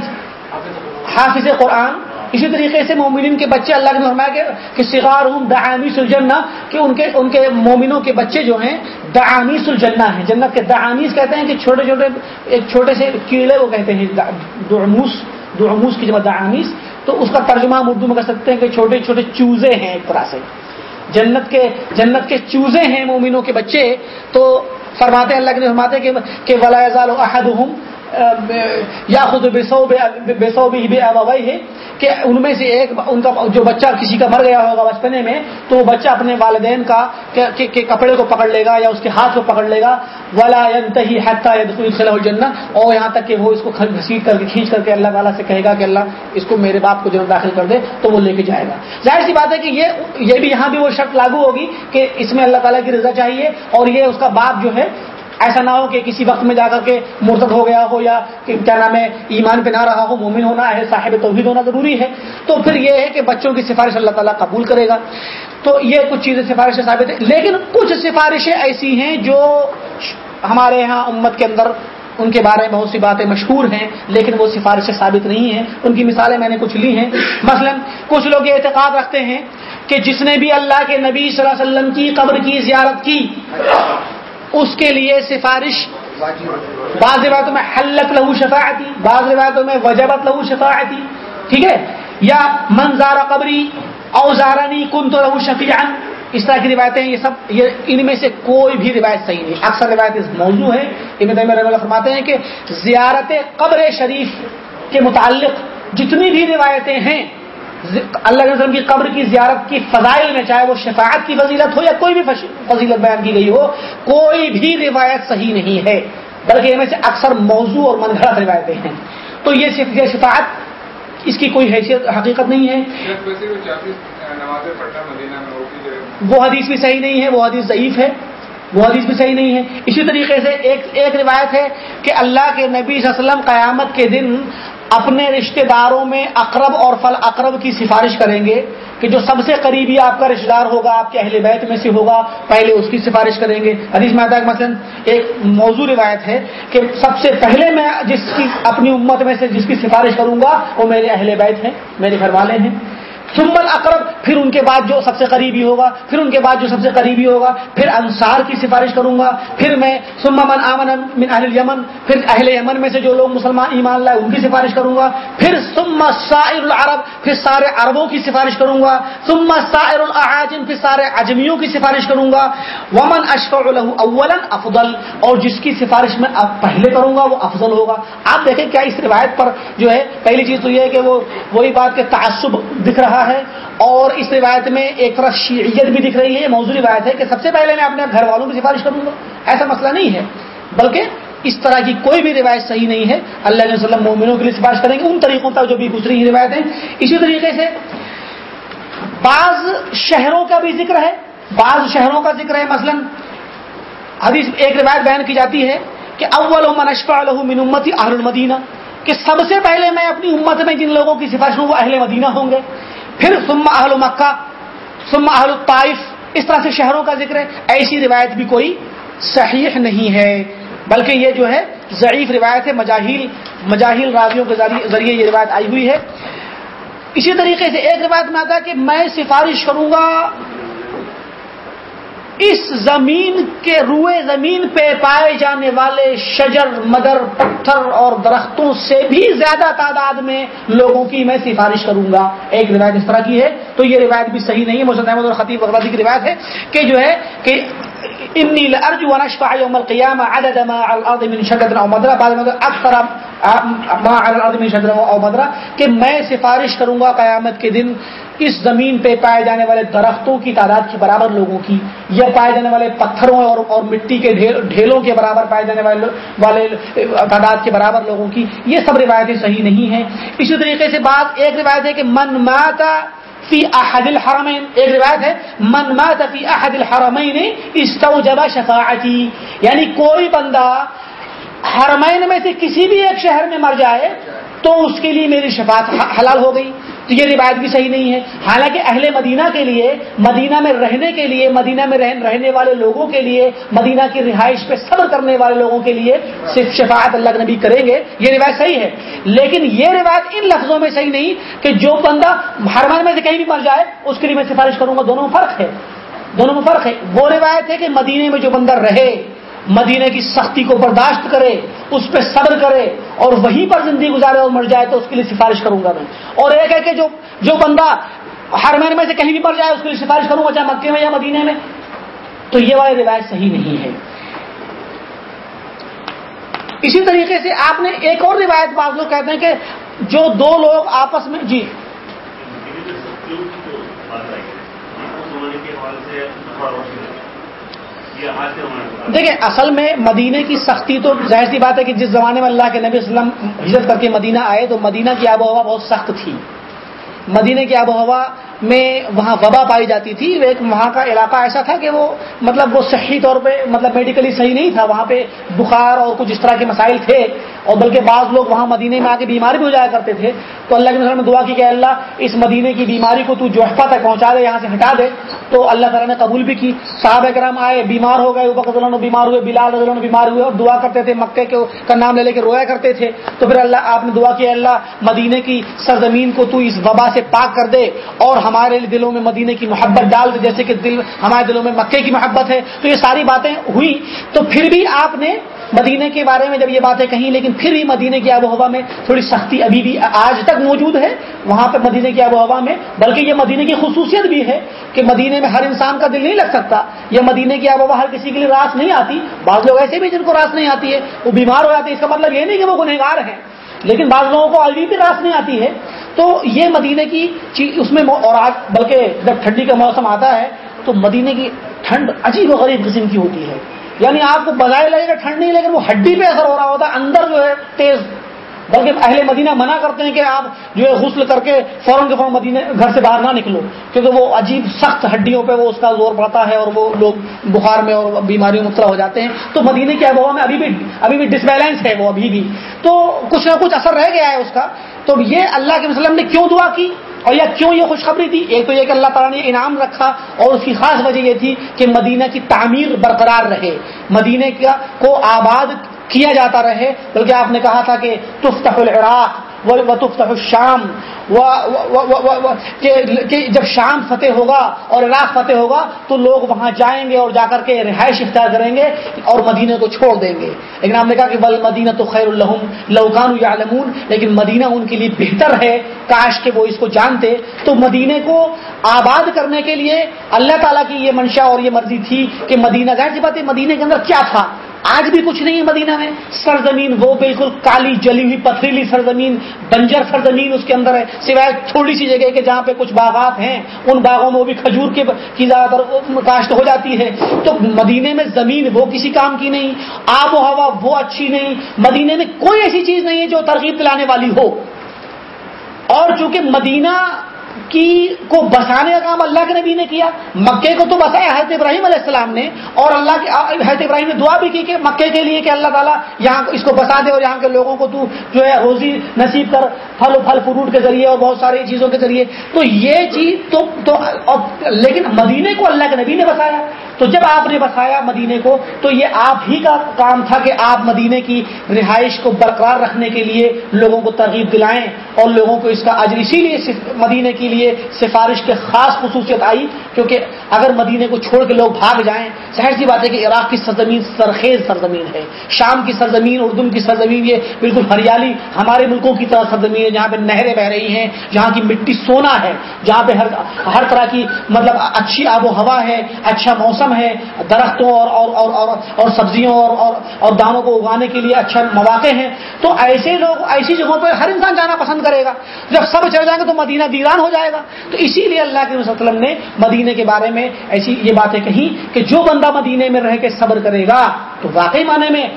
حافظ قرآن، اسی طریقے سے مومنین کے بچے اللہ نے فرمایا کہ سگار ہوں دعامی سلجنا کہ ان کے ان کے مومنوں کے بچے جو ہیں دعامی سلجنا ہیں۔ جنت کے دعامیز کہتے ہیں کہ چھوٹے چھوٹے، ایک چھوٹے سے کیڑے وہ کہتے ہیں۔ دعموس دعموس کی جمع دعامیز تو اس کا ترجمہ ہم اردو میں کر سکتے ہیں کہ چھوٹے چھوٹے چوزے ہیں ایک طرح سے۔ جنت کے جنت کے چوزے ہیں مومنوں کے بچے، تو فرماتے ہیں اللہ کے فرماتے ہیں کہ ولا احدهم یا خود بے سو بے سو بھی بے ہے کہ ان میں سے ایک ان کا جو بچہ کسی کا مر گیا ہوگا بچپنے میں، تو وہ بچہ اپنے والدین کا کے کپڑے کو پکڑ لے گا یا اس کے ہاتھ کو پکڑ لے گا۔ ولا ینتہی حتی الجنہ اور یہاں تک کہ وہ اس کو گھسیٹ کر کے کھینچ کر کے اللہ تعالیٰ سے کہے گا کہ اللہ اس کو میرے باپ کو جنت داخل کر دے، تو وہ لے کے جائے گا۔ ظاہر سی بات ہے کہ یہ یہ بھی یہاں بھی وہ شرط لاگو ہوگی کہ اس میں اللہ تعالیٰ کی رضا چاہیے اور یہ اس کا باپ جو ہے ایسا نہ ہو کہ کسی وقت میں جا کر کے مرتد ہو گیا ہو یا کیا نام ہے، ایمان پہ نہ رہا ہو، مومن ہونا ہے صاحب توحید ہونا ضروری ہے۔ تو پھر یہ ہے کہ بچوں کی سفارش اللہ تعالیٰ قبول کرے گا۔ تو یہ کچھ چیزیں سفارشیں ثابت ہیں۔ لیکن کچھ سفارشیں ایسی ہیں جو ہمارے یہاں امت کے اندر ان کے بارے میں بہت سی باتیں مشہور ہیں، لیکن وہ سفارشیں ثابت نہیں ہیں۔ ان کی مثالیں میں نے کچھ لی ہیں۔ مثلا کچھ لوگ یہ اعتقاد رکھتے ہیں کہ جس نے بھی اللہ کے نبی صلی اللہ علیہ وسلم کی قبر کی زیارت کی اس کے لیے سفارش بعض روایتوں میں حلت لہو شفاعتی، بعض روایتوں میں وجبت لہو شفاعتی، ٹھیک ہے؟ یا منظار قبری اوزارانی کن تو لہو شفیعان اس طرح کی روایتیں یہ سب، یہ ان میں سے کوئی بھی روایت صحیح نہیں۔ اکثر روایت موضوع ہے ابن اللہ فرماتے ہیں کہ زیارت قبر شریف کے متعلق جتنی بھی روایتیں ہیں اللہ کے وسلم کی قبر کی زیارت کی فضائل میں چاہے وہ شفاعت کی فضیلت ہو یا کوئی بھی فضیلت بیان کی گئی ہو کوئی بھی روایت صحیح نہیں ہے۔ بلکہ میں سے اکثر موضوع اور من گھڑت روایتیں ہیں۔ تو یہ شفاعت اس کی کوئی حیثیت حقیقت نہیں ہے۔ وہ حدیث بھی صحیح نہیں ہے وہ حدیث ضعیف ہے۔ وہ حدیث بھی صحیح نہیں ہے۔ اسی طریقے سے ایک ایک روایت ہے کہ اللہ کے نبی صلی اللہ علیہ وسلم قیامت کے دن اپنے رشتہ داروں میں اقرب اور فل اقرب کی سفارش کریں گے کہ جو سب سے قریبی آپ کا رشتہ دار ہوگا، آپ کے اہل بیت میں سے ہوگا، پہلے اس کی سفارش کریں گے۔ حدیث میں مثلاً ایک موضوع روایت ہے کہ سب سے پہلے میں جس کی اپنی امت میں سے جس کی سفارش کروں گا، وہ میرے اہل بیت ہیں، میرے گھر والے ہیں۔ سمبل اقرب پھر ان کے بعد جو سب سے قریبی ہوگا، پھر ان کے بعد جو سب سے قریبی ہوگا، پھر انصار کی سفارش کروں گا، پھر میں من آمن من اہل یمن، پھر اہل یمن میں سے جو لوگ مسلمان ایمان لائے، ان کی سفارش کروں گا، پھر سما سائر العرب، پھر سارے عربوں کی سفارش کروں گا سما سائر العاجم پھر سارے اجمیوں کی سفارش کروں گا۔ ومن اشفع له اولا افضل، اور جس کی سفارش میں اب پہلے کروں گا، وہ افضل ہوگا۔ آپ دیکھیں کیا اس روایت پر جو ہے، پہلی چیز تو یہ ہے کہ وہ وہی بات کے تعصب دکھ رہا ہے اور اس روایت میں ایک طرح شیعیت بھی دکھ رہی ہے، موضوع روایت ہے کہ سب سے پہلے میں اپنے گھر والوں کی سفارش کروں گا۔ ایسا مسئلہ نہیں ہے، بلکہ اس طرح کی کوئی بھی روایت صحیح نہیں ہے۔ اللہ علیہ وسلم مومنوں کے لیے سفارش کریں گے۔ ان طریقوں تک جو بھی گزری روایت ہیں، اسی طریقے سے بعض شہروں کا بھی ذکر ہے، بعض شہروں کا ذکر ہے۔ مثلا حدیث ایک روایت بیان کی جاتی ہے کہ اول من امتی اہل المدینہ، کہ سب سے پہلے میں اپنی امت میں جن لوگوں کی سفارش ہوں وہ اہل مدینہ ہوں گے۔ پھر سما اہل مکہ سما اہل الطائف اس طرح سے شہروں کا ذکر ہے۔ ایسی روایت بھی کوئی صحیح نہیں ہے۔ بلکہ یہ جو ہے ضعیف روایت ہے، مجاہیل مجاہیل راویوں کے ذریعے یہ روایت آئی ہوئی ہے۔ اسی طریقے سے ایک روایت میں آتا ہے کہ میں سفارش کروں گا اس زمین کے روئے زمین پہ پائے جانے والے شجر، مدر، پتھر اور درختوں سے بھی زیادہ تعداد میں لوگوں کی میں سفارش کروں گا۔ ایک روایت اس طرح کی ہے، تو یہ روایت بھی صحیح نہیں ہے۔ محسن احمد اور خطیب اغبادی کی روایت ہے کہ جو ہے کہ انی لارجو ان اشفع يوم القيامه عدد ما على الارض من شجر او مدرا بعد میں او مدرا کہ میں سفارش کروں گا قیامت کے دن اس زمین پہ پائے جانے والے درختوں کی تعداد کے برابر لوگوں کی یا پائے جانے والے پتھروں اور اور مٹی کے ڈھیلوں کے برابر پائے جانے والے والے، تعداد کے برابر لوگوں کی یہ سب روایتیں صحیح نہیں ہیں اسی طریقے سے بات ایک روایت ہے کہ من ماتا فی احد الحرمین ایک روایت ہے من مات فی احد الحرمین استوجب شفاعتی یعنی کوئی بندہ حرمین میں سے کسی بھی ایک شہر میں مر جائے تو اس کے لیے میری شفاعت حلال ہو گئی۔ تو یہ روایت بھی صحیح نہیں ہے۔ حالانکہ اہل مدینہ کے لیے، مدینہ میں رہنے کے لیے، مدینہ میں رہنے والے لوگوں کے لیے، مدینہ کی رہائش پہ صبر کرنے والے لوگوں کے لیے صرف شفاعت اللہ کے نبی کریں گے۔ یہ روایت صحیح ہے۔ لیکن یہ روایت ان لفظوں میں صحیح نہیں کہ جو بندہ ہرمان میں سے کہیں بھی مر جائے، اس کے لیے میں سفارش کروں گا۔ دونوں میں فرق ہے۔ دونوں میں فرق ہے۔ وہ روایت ہے کہ مدینے میں جو بندہ رہے مدینے کی سختی کو برداشت کرے، اس پہ صبر کرے اور وہیں پر زندگی گزارے اور مر جائے تو اس کے لیے سفارش کروں گا میں۔ اور ایک ہے کہ جو جو بندہ ہر مہینے میں سے کہیں بھی مر جائے، اس کے لیے سفارش کروں گا، چاہے مکے میں یا مدینے میں۔ تو یہ والی روایت صحیح نہیں ہے۔ اسی طریقے سے آپ نے ایک اور روایت بعض لوگ کہتے ہیں کہ جو دو لوگ آپس میں جی۔ دیکھیں، اصل میں مدینے کی سختی تو ظاہر سی بات ہے کہ جس زمانے میں اللہ کے نبی وسلم ہجرت کر کے مدینہ آئے تو مدینہ کی آب و ہوا بہت سخت تھی۔ مدینہ کی آب و ہوا میں وہاں وبا پائی جاتی تھی ایک وہاں کا علاقہ ایسا تھا کہ وہ مطلب وہ صحیح طور پہ مطلب میڈیکلی صحیح نہیں تھا۔ وہاں پہ بخار اور کچھ اس طرح کے مسائل تھے اور بلکہ بعض لوگ وہاں مدینے میں آ کے بیمار بھی ہو جایا کرتے تھے۔ تو اللہ کے نظر میں دعا کی کہ اللہ، اس مدینے کی بیماری کو تو جوحفہ تک پہنچا دے، یہاں سے ہٹا دے۔ تو اللہ تعالیٰ نے قبول بھی کی۔ صاحب کرام آئے، بیمار ہو گئے اللہ بیمار ہوئے، بلال رضی اللہ بیمار ہوئے اور دعا کرتے تھے، مکے کے کا نام لے لے کے رویا کرتے تھے۔ تو پھر اللہ، آپ نے دعا کی اللہ، مدینے کی سرزمین کو تو اس وبا سے پاک کر دے اور ہمارے دلوں میں مدینے کی محبت ڈال دے، جیسے کہ دل، ہمارے دلوں میں مکے کی محبت ہے، تو یہ ساری باتیں ہوئی تو پھر بھی آپ نے مدینے کے بارے میں جب یہ باتیں کہیں، لیکن پھر بھی مدینے کی آب و ہوا میں تھوڑی سختی ابھی بھی آج تک موجود ہے۔ وہاں پہ مدینے کی آب و ہوا میں، بلکہ یہ مدینے کی خصوصیت بھی ہے کہ مدینے میں ہر انسان کا دل نہیں لگ سکتا یہ مدینے کی آب و ہوا ہر کسی کے لیے راس نہیں آتی۔ بعض لوگ ایسے بھی جن کو راس نہیں آتی ہے، وہ بیمار ہو جاتے ہیں۔ اس کا مطلب یہ نہیں کہ وہ گنہگار ہیں۔ لیکن بعض لوگوں کو ابھی بھی راس نہیں آتی ہے۔ تو یہ مدینے کی چیز اس میں اور آج بلکہ جب ٹھنڈی کا موسم آتا ہے، تو مدینے کی ٹھنڈ عجیب و غریب قسم کی ہوتی ہے۔ یعنی آپ کو بظاہر لگے گا ٹھنڈ نہیں، لیکن وہ ہڈی پہ اثر ہو رہا ہوتا ہے اندر جو ہے تیز بلکہ اہل مدینہ منع کرتے ہیں کہ آپ جو ہے غسل کر کے فوراً کے فوراً مدینہ گھر سے باہر نہ نکلو، کیونکہ وہ عجیب سخت ہڈیوں پہ وہ اس کا زور پڑتا ہے اور وہ لوگ بخار میں اور بیماریوں مبتلا ہو جاتے ہیں۔ تو مدینے کی آبوا میں ابھی بھی ابھی بھی ڈس بیلنس ہے وہ ابھی بھی۔ تو کچھ نہ کچھ اثر رہ گیا ہے اس کا۔ تو یہ اللہ کے وسلم نے کیوں دعا کی؟ اور یا کیوں یہ خوشخبری تھی ایک تو یہ کہ اللہ تعالیٰ نے انعام رکھا اور اس کی خاص وجہ یہ تھی کہ مدینہ کی تعمیر برقرار رہے۔ مدینہ کو آباد کیا جاتا رہے؟ بلکہ آپ نے کہا تھا کہ تفتح العراق و تفتح الشام کہ جب شام فتح ہوگا اور عراق فتح ہوگا تو لوگ وہاں جائیں گے اور جا کر کے رہائش اختیار کریں گے اور مدینہ کو چھوڑ دیں گے۔ لیکن آپ نے کہا کہ بل مدینہ تو خیر الحم لوکان یا لیکن مدینہ ان کے لیے بہتر ہے۔ کاش کہ وہ اس کو جانتے۔ تو مدینہ کو آباد کرنے کے لیے اللہ تعالیٰ کی یہ منشا اور یہ مرضی تھی کہ مدینہ، ظاہر سی بات ہے، مدینہ کے اندر کیا تھا؟ آج بھی کچھ نہیں ہے مدینہ میں۔ سرزمین وہ بالکل کالی جلی ہوئی پتھریلی سرزمین، بنجر سرزمین اس کے اندر ہے۔ سوائے تھوڑی سی جگہ کے جہاں پہ کچھ باغات ہیں، ان باغوں میں وہ بھی کھجور کی زیادہ تر کاشت ہو جاتی ہے۔ تو مدینے میں زمین وہ کسی کام کی نہیں، آب و ہوا وہ اچھی نہیں۔ مدینے میں کوئی ایسی چیز نہیں ہے جو ترغیب دلانے والی ہو۔ اور چونکہ مدینہ کی کو بسانے کا کام اللہ کے نبی نے کیا مکے کو تو بسایا حضرت ابراہیم علیہ السلام نے اور اللہ کے حضرت ابراہیم نے دعا بھی کی کہ مکے کے لیے کہ اللہ تعالیٰ یہاں اس کو بسا دے اور یہاں کے لوگوں کو تو جو ہے روزی نصیب کر پھل پھل فروٹ کے ذریعے اور بہت ساری چیزوں کے ذریعے۔ تو یہ چیز تو, تو لیکن مدینے کو اللہ کے نبی نے بسایا۔ تو جب آپ نے بسایا مدینے کو، تو یہ آپ ہی کا کام تھا کہ آپ مدینے کی رہائش کو برقرار رکھنے کے لیے لوگوں کو ترغیب دلائیں اور لوگوں کو اس کا اجر اسی لیے مدینے کے لیے سفارش کے خاص خصوصیت آئی، کیونکہ اگر مدینے کو چھوڑ کے لوگ بھاگ جائیں، ظاہر سی بات ہے کہ عراق کی سرزمین سرخیز سرزمین ہے، شام کی سرزمین، اردن کی سرزمین، یہ بالکل ہریالی ہمارے ملکوں کی طرح سرزمین ہے، جہاں پہ نہریں بہ رہی ہیں، جہاں کی مٹی سونا ہے، جہاں پہ ہر ہر طرح کی مطلب اچھی آب و ہوا ہے اچھا موسم ہے درختوں اور اور اور اور, اور سبزیوں اور اور, اور دانوں کو اگانے کے لیے اچھا مواقع ہیں۔ تو ایسے لوگ ایسی جگہوں پہ ہر انسان جانا پسند کرے گا۔ جب سب چل جائیں گے تو مدینہ ویران ہو جائے گا۔ تو اسی لیے اللہ کے وسلم نے مدینے کے بارے میں ایسی یہ باتیں کہی کہ جو بندہ مدینے میں رہ کے صبر کرے گا تو واقعی معنی میں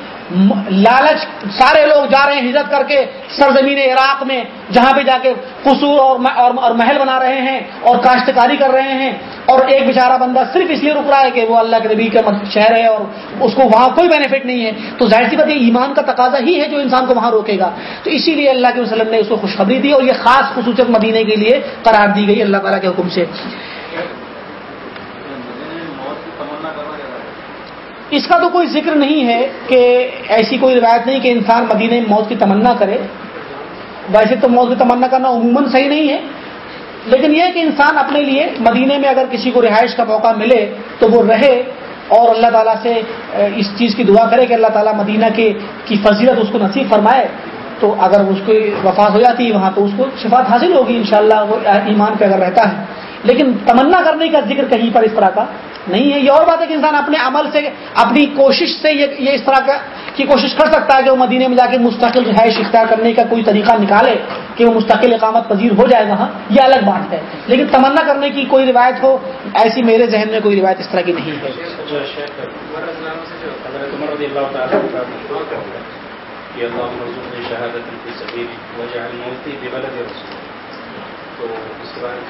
لالچ سارے لوگ جا رہے ہیں ہجرت کر کے سرزمین عراق میں جہاں پہ جا کے قصور اور محل بنا رہے ہیں اور کاشتکاری کر رہے ہیں اور ایک بیچارہ بندہ صرف اس لیے رک رہا ہے کہ وہ اللہ کے نبی کا شہر ہے اور اس کو وہاں کوئی بینیفٹ نہیں ہے۔ تو ظاہر سی بات یہ ایمان کا تقاضا ہی ہے جو انسان کو وہاں روکے گا۔ تو اسی لیے اللہ کے وسلم نے اس کو خوشخبری دی اور یہ خاص خصوصیت مدینے کے لیے قرار دی گئی اللہ تعالیٰ کے حکم سے۔ اس کا تو کوئی ذکر نہیں ہے کہ ایسی کوئی روایت نہیں کہ انسان مدینے موت کی تمنا کرے۔ ویسے تو موت کی تمنا کرنا عموماً صحیح نہیں ہے۔ لیکن یہ کہ انسان اپنے لیے مدینے میں اگر کسی کو رہائش کا موقع ملے تو وہ رہے اور اللہ تعالیٰ سے اس چیز کی دعا کرے کہ اللہ تعالیٰ مدینہ کے، کی فضیلت اس کو نصیب فرمائے۔ تو اگر اس کو وفات ہو جاتی ہے وہاں تو اس کو شفات حاصل ہوگی انشاءاللہ، وہ ایمان پہ اگر رہتا ہے۔ لیکن تمنا کرنے کا ذکر کہیں پر اس طرح کا نہیں ہے یہ اور بات ہے کہ انسان اپنے عمل سے اپنی کوشش سے یہ اس طرح کا کی کوشش کر سکتا ہے کہ وہ مدینے میں جا کے مستقل رہائش اختیار کرنے کا کوئی طریقہ نکالے کہ وہ مستقل اقامت پذیر ہو جائے وہاں یہ الگ بات ہے لیکن تمنا کرنے کی کوئی روایت ہو ایسی میرے ذہن میں کوئی روایت اس طرح کی نہیں ہے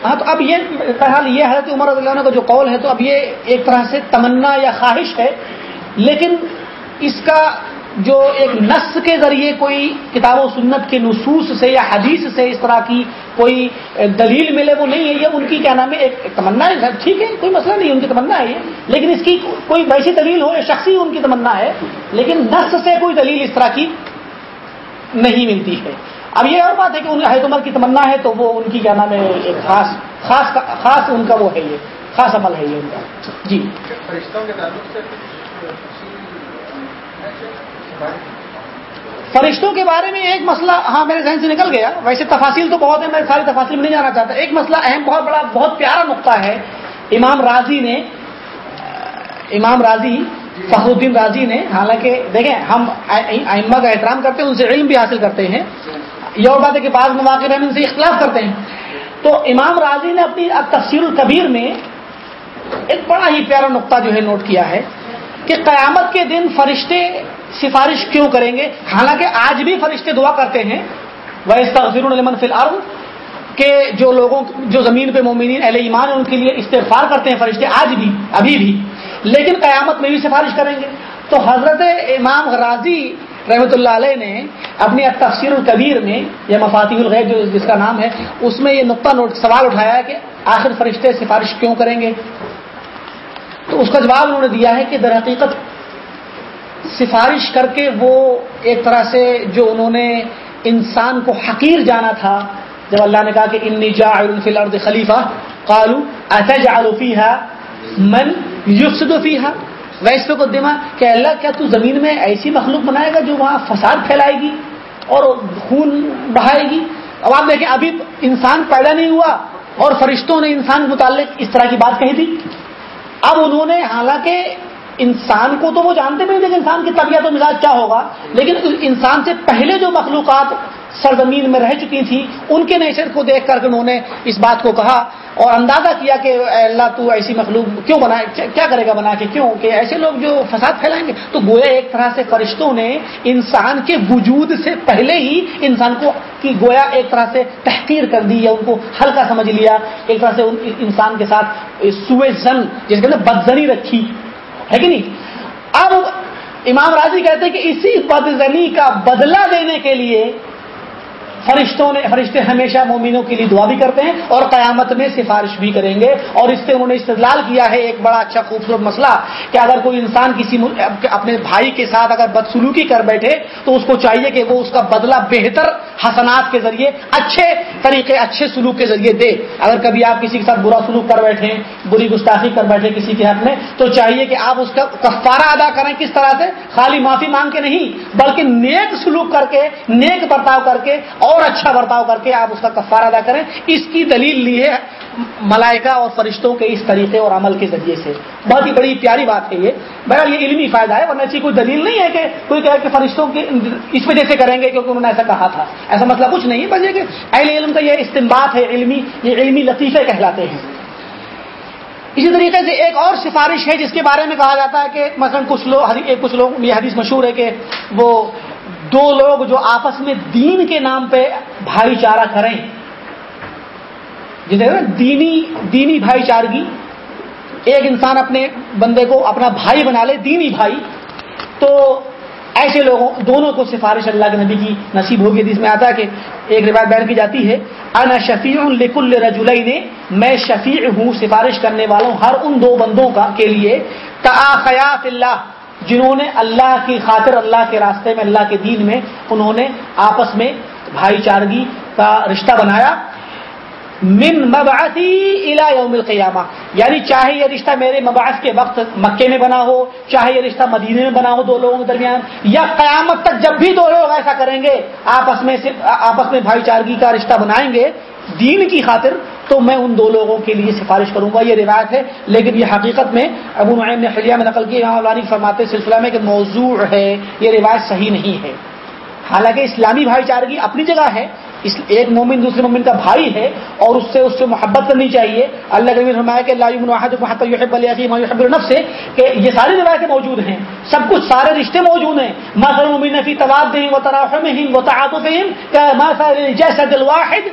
ہاں تو اب یہ بہرحال یہ ہے کہ عمر رضی اللہ عنہ کا جو قول ہے، تو اب یہ ایک طرح سے تمنا یا خواہش ہے۔ لیکن اس کا جو ایک نس کے ذریعے کوئی کتاب و سنت کے نصوص سے یا حدیث سے اس طرح کی کوئی دلیل ملے، وہ نہیں ہے۔ یہ ان کی کیا نام ہے، ایک تمنا ہے۔ ٹھیک ہے، کوئی مسئلہ نہیں، ان کی تمنا ہے یہ۔ لیکن اس کی کوئی ویسی دلیل ہو شخصی ان کی تمنا ہے۔ لیکن نس سے کوئی دلیل اس طرح کی نہیں ملتی ہے۔ اب یہ اور بات ہے کہ ان حید عمر کی تمنا ہے تو وہ ان کی کیا نام ہے ایک خاص خاص خاص ان کا وہ ہے یہ خاص عمل ہے یہ ان کا۔ جی۔ فرشتوں کے بارے میں ایک مسئلہ ہاں میرے ذہن سے نکل گیا۔ ویسے تفاصیل تو بہت ہے میں ساری تفاصیل میں نہیں جانا چاہتا۔ ایک مسئلہ اہم بہت بڑا بہت پیارا نقطہ ہے۔ امام راضی نے امام راضی فخر الدین راضی نے حالانکہ دیکھیں ہم ائمہ کا احترام کرتے ہیں ان سے علم بھی حاصل کرتے ہیں۔ یہ اور بات ہے کہ بعض مواقع میں ہم ان سے اختلاف کرتے ہیں۔ تو امام راضی نے اپنی تفسیر القبیر میں ایک بڑا ہی پیارا نقطہ جو ہے نوٹ کیا ہے کہ قیامت کے دن فرشتے سفارش کیوں کریں گے؟ حالانکہ آج بھی فرشتے دعا کرتے ہیں۔ وہ تغفیر المن فی الحال کہ جو لوگوں جو زمین پہ مومنین، اہل ایمان ہیں، ان کے لیے استغفار کرتے ہیں فرشتے آج بھی، ابھی بھی۔ لیکن قیامت میں بھی سفارش کریں گے۔ تو حضرت امام غرازی رحمۃ اللہ علیہ نے اپنی تفسیر القبیر میں یا مفاتی الغیب جو جس کا نام ہے، اس میں یہ نقطہ نوٹ سوال اٹھایا کہ آخر فرشتے سفارش کیوں کریں گے؟ تو اس کا جواب انہوں نے دیا ہے کہ در حقیقت سفارش کر کے وہ ایک طرح سے جو انہوں نے انسان کو حقیر جانا تھا، جب اللہ نے کہا کہ انی فی الارض خلیفہ قالو اتجعل من یفسد فیہا؟ ویسے کو دما کہ اللہ کیا تو زمین میں ایسی مخلوق بنائے گا جو وہاں فساد پھیلائے گی اور خون بہائے گی؟ اب آپ دیکھیں، ابھی انسان پیدا نہیں ہوا اور فرشتوں نے انسان متعلق اس طرح کی بات کہی تھی۔ اب انہوں نے، حالانکہ انسان کو تو وہ جانتے بھی لیکن انسان کی طبیعت و مزاج کیا ہوگا؟ لیکن انسان سے پہلے جو مخلوقات سرزمین میں رہ چکی تھی ان کے نیچر کو دیکھ کر انہوں نے اس بات کو کہا۔ اور اندازہ کیا کہ اللہ تو ایسی مخلوق کیوں بنا کیا کرے گا بنا کے؟ کیوں؟ کہ ایسے لوگ جو فساد پھیلائیں گے۔ تو گویا ایک طرح سے فرشتوں نے انسان کے وجود سے پہلے ہی انسان کو کی گویا ایک طرح سے تحقیر کر دی یا ان کو ہلکا سمجھ لیا۔ ایک طرح سے انسان کے ساتھ سوئے زن، جس کے اندر بدزنی رکھی۔ ہے کہ نہیں؟ اب امام راضی کہتے ہیں کہ اسی بدزنی کا بدلہ دینے کے لیے فرشتوں نے فرشتے ہمیشہ مومنوں کے لیے دعا بھی کرتے ہیں اور قیامت میں سفارش بھی کریں گے اور اس سے انہوں نے استدلال کیا ہے ایک بڑا اچھا خوبصورت مسئلہ کہ اگر کوئی انسان کسی اپنے بھائی کے ساتھ اگر بدسلوکی کر بیٹھے تو اس کو چاہیے کہ وہ اس کا بدلہ بہتر حسنات کے ذریعے اچھے طریقے اچھے سلوک کے ذریعے دے۔ اگر کبھی آپ کسی کے ساتھ برا سلوک کر بیٹھے بری گستاخی کر بیٹھے کسی کے حق میں، تو چاہیے کہ آپ اس کا کفارہ ادا کریں۔ کس طرح سے؟ خالی معافی مانگ کے نہیں، بلکہ نیک سلوک کر کے، نیک برتاؤ کر کے اور اور اچھا برتاؤ کر کے آپ اس کا کفارہ ادا کریں۔ اس کی دلیل لی ہے ملائکہ اور فرشتوں کے اس طریقے اور عمل کے ذریعے سے۔ بہت ہی بڑی پیاری بات ہے یہ۔ بہرحال یہ علمی فائدہ ہے، ورنہ ایسی کوئی دلیل نہیں ہے کہ کوئی کہے کہ فرشتوں کی اس وجہ سے کریں گے کیونکہ انہوں نے ایسا کہا تھا۔ ایسا مسئلہ کچھ نہیں ہے، بس یہ کہ اہل علم کا یہ استعمال ہے، علمی، یہ علمی لطیفے کہلاتے ہیں۔ اسی طریقے سے ایک اور سفارش ہے جس کے بارے میں کہا جاتا ہے کہ مثلا کچھ لوگ کچھ لوگ، یہ حدیث مشہور ہے کہ وہ دو لوگ جو آپس میں دین کے نام پہ بھائی چارہ کریں۔ جنہیں دینی دینی بھائی چارگی۔ ایک انسان اپنے بندے کو اپنا بھائی بنا لے، دینی بھائی۔ تو ایسے لوگوں، دونوں کو سفارش اللہ کے نبی کی نصیب ہوگی۔ جس میں آتا ہے کہ ایک روایت بیان کی جاتی ہے، انا شفیع لکل رجولئی نے میں شفیع ہوں، سفارش کرنے والوں ہر ان دو بندوں کا، کے لیے تاخیات اللہ۔ جنہوں نے اللہ کی خاطر اللہ کے راستے میں اللہ کے دین میں انہوں نے آپس میں بھائی چارگی کا رشتہ بنایا۔ من مبعثی الى یوم القیامہ۔ یعنی چاہے یہ رشتہ میرے مبعث کے وقت مکے میں بنا ہو، چاہے یہ رشتہ مدینے میں بنا ہو دو لوگوں کے درمیان، یا قیامت تک جب بھی دو لوگ ایسا کریں گے، آپس میں آپس میں بھائی چارگی کا رشتہ بنائیں گے، دین کی خاطر تو میں ان دو لوگوں کے لیے سفارش کروں گا، یہ روایت ہے۔ لیکن یہ حقیقت میں ابو نعیم نے حلیہ میں نقل کی، امام فرماتے سلسلہ میں کہ موضوع ہے، یہ روایت صحیح نہیں ہے۔ حالانکہ اسلامی بھائی چارگی اپنی جگہ ہے، اس ایک مومن دوسرے مومن کا بھائی ہے، اور اس سے اس سے محبت کرنی چاہیے۔ اللہ کے فرمایا کہ اللہ نف سے کہ یہ ساری روایتیں موجود ہیں۔ سب کچھ سارے رشتے موجود ہیں۔ ماں مومن نفی طباب دیں وہ تراف میں وہ تعاطف جیسا دل واحد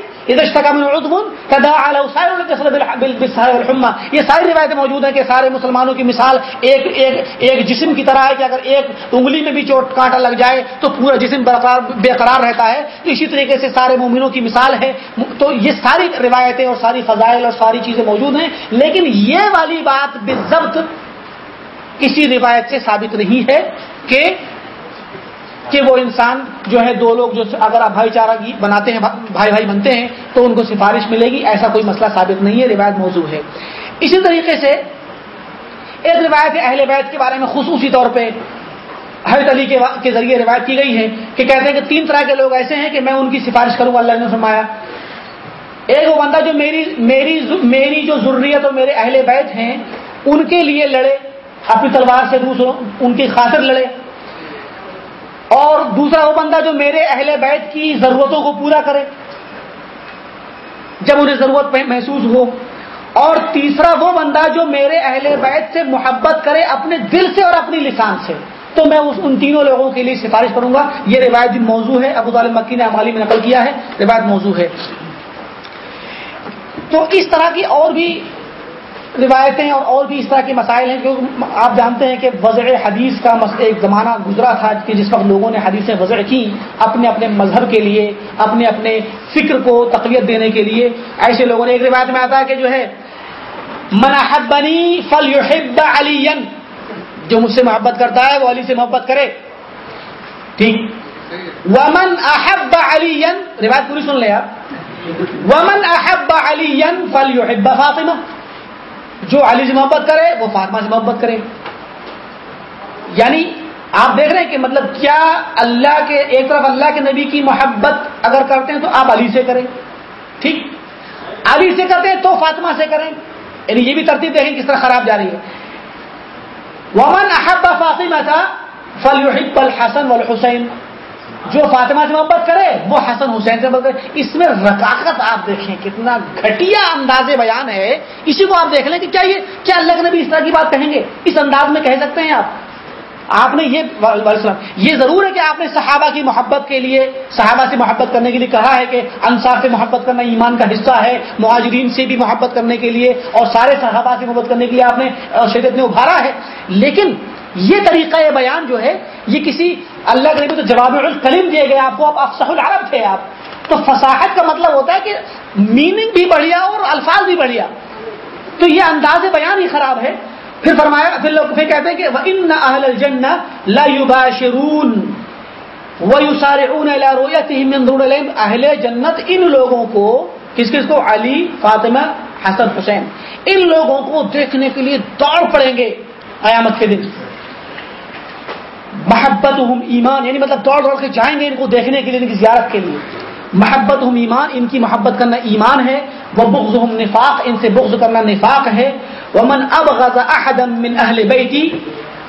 یہ ساری روایتیں موجود ہیں کہ سارے مسلمانوں کی مثال ایک ایک ایک جسم کی طرح ہے کہ اگر ایک انگلی میں بھی چوٹ کانٹا لگ جائے تو پورا جسم بے قرار رہتا ہے. تو اسی طریقے سے سارے مومنوں کی مثال ہے. تو یہ ساری روایتیں اور ساری فضائل اور ساری چیزیں موجود ہیں. لیکن یہ والی بات بے کسی روایت سے ثابت نہیں ہے کہ کہ وہ انسان جو ہے دو لوگ جو اگر آپ بھائی چارہ بناتے ہیں، بھائی بھائی بنتے ہیں، تو ان کو سفارش ملے گی، ایسا کوئی مسئلہ ثابت نہیں ہے، روایت موضوع ہے۔ اسی طریقے سے ایک روایت اہل بیت کے بارے میں خصوصی طور پہ حضرت علی کے ذریعے روایت کی گئی ہے کہ کہتے ہیں کہ تین طرح کے لوگ ایسے ہیں کہ میں ان کی سفارش کروں گا، اللہ نے فرمایا۔ ایک وہ بندہ جو میری میری میری جو ضروریت اور میرے اہل بیت ہیں، ان کے لیے لڑے، اپنی تلوار سے دوسروں ان کی خاطر لڑے۔ اور دوسرا وہ بندہ جو میرے اہل بیت کی ضرورتوں کو پورا کرے، جب انہیں ضرورت محسوس ہو۔ اور تیسرا وہ بندہ جو میرے اہل بیت سے محبت کرے اپنے دل سے اور اپنی لسان سے۔ تو میں اس ان تینوں لوگوں کے لیے سفارش کروں گا۔ یہ روایت موضوع ہے، ابو طالب مکی نے امالی میں نقل کیا ہے، روایت موضوع ہے۔ تو اس طرح کی اور بھی روایتیں اور اور بھی اس طرح کے مسائل ہیں کیونکہ آپ جانتے ہیں کہ وضع حدیث کا ایک زمانہ گزرا تھا کہ جس وقت لوگوں نے حدیثیں وضع کی اپنے اپنے مذہب کے لیے، اپنے اپنے فکر کو تقویت دینے کے لیے۔ ایسے لوگوں نے ایک روایت میں آتا ہے کہ جو ہے مناحب بنی فل علی جو مجھ سے محبت کرتا ہے، وہ علی سے محبت کرے۔ ٹھیک؟ ومن احب علی روایت پوری سن لے آپ۔ ومن احب علی فل فاطمہ جو علی سے محبت کرے، وہ فاطمہ سے محبت کرے۔ یعنی آپ دیکھ رہے ہیں کہ مطلب کیا اللہ کے، ایک طرف اللہ کے نبی کی محبت اگر کرتے ہیں تو آپ علی سے کریں۔ ٹھیک؟ علی سے کرتے ہیں تو فاطمہ سے کریں۔ یعنی یہ بھی ترتیب دیکھیں کس طرح خراب جا رہی ہے۔ ومن احب فاطمہ تھا فل الحسن والحسین جو فاطمہ سے محبت کرے، وہ حسن حسین سے محبت کرے۔ اس میں رکاقت آپ دیکھیں، کتنا گھٹیا انداز بیان ہے۔ اسی کو آپ دیکھ لیں کہ کیا یہ کیا اللہ کے نبی اس طرح کی بات کہیں گے؟ اس انداز میں کہہ سکتے ہیں آپ۔ آپ نے یہ یہ ضرور ہے کہ آپ نے صحابہ کی محبت کے لیے صحابہ سے محبت کرنے کے لیے کہا ہے کہ انصار سے محبت کرنا ایمان کا حصہ ہے، مہاجرین سے بھی محبت کرنے کے لیے اور سارے صحابہ سے محبت کرنے کے لیے آپ نے شریعت نے ابھارا ہے۔ لیکن یہ طریقہ یہ بیان جو ہے، یہ کسی اللہ کے نبی تو جواب الکلیم دیے گئے، آپ کو آپ افسح العرب تھے آپ۔ تو فصاحت کا مطلب ہوتا ہے کہ میننگ بھی بڑھیا اور الفاظ بھی بڑھیا۔ تو یہ انداز بیان ہی خراب ہے۔ پھر فرمایا، پھر لوگ پھر کہتے ہیں کہ ان اہل الجن لا يباشرون ويسارعون الى رؤيتهم من دون اہل جنت ان لوگوں کو، کس کس کو؟ علی، فاطمہ، حسن، حسین۔ ان لوگوں کو دیکھنے کے لیے دوڑ پڑیں گے قیامت کے دن۔ محبت ہم ایمان یعنی مطلب دوڑ دوڑ کے جائیں گے ان کو دیکھنے کے لیے، ان کی زیارت کے لیے۔ محبت ہم ایمان، ان کی محبت کرنا ایمان ہے۔ وہ بغض ہم نفاق، ان سے بغض کرنا نفاق ہے۔ وہ من اب من اہل بیتی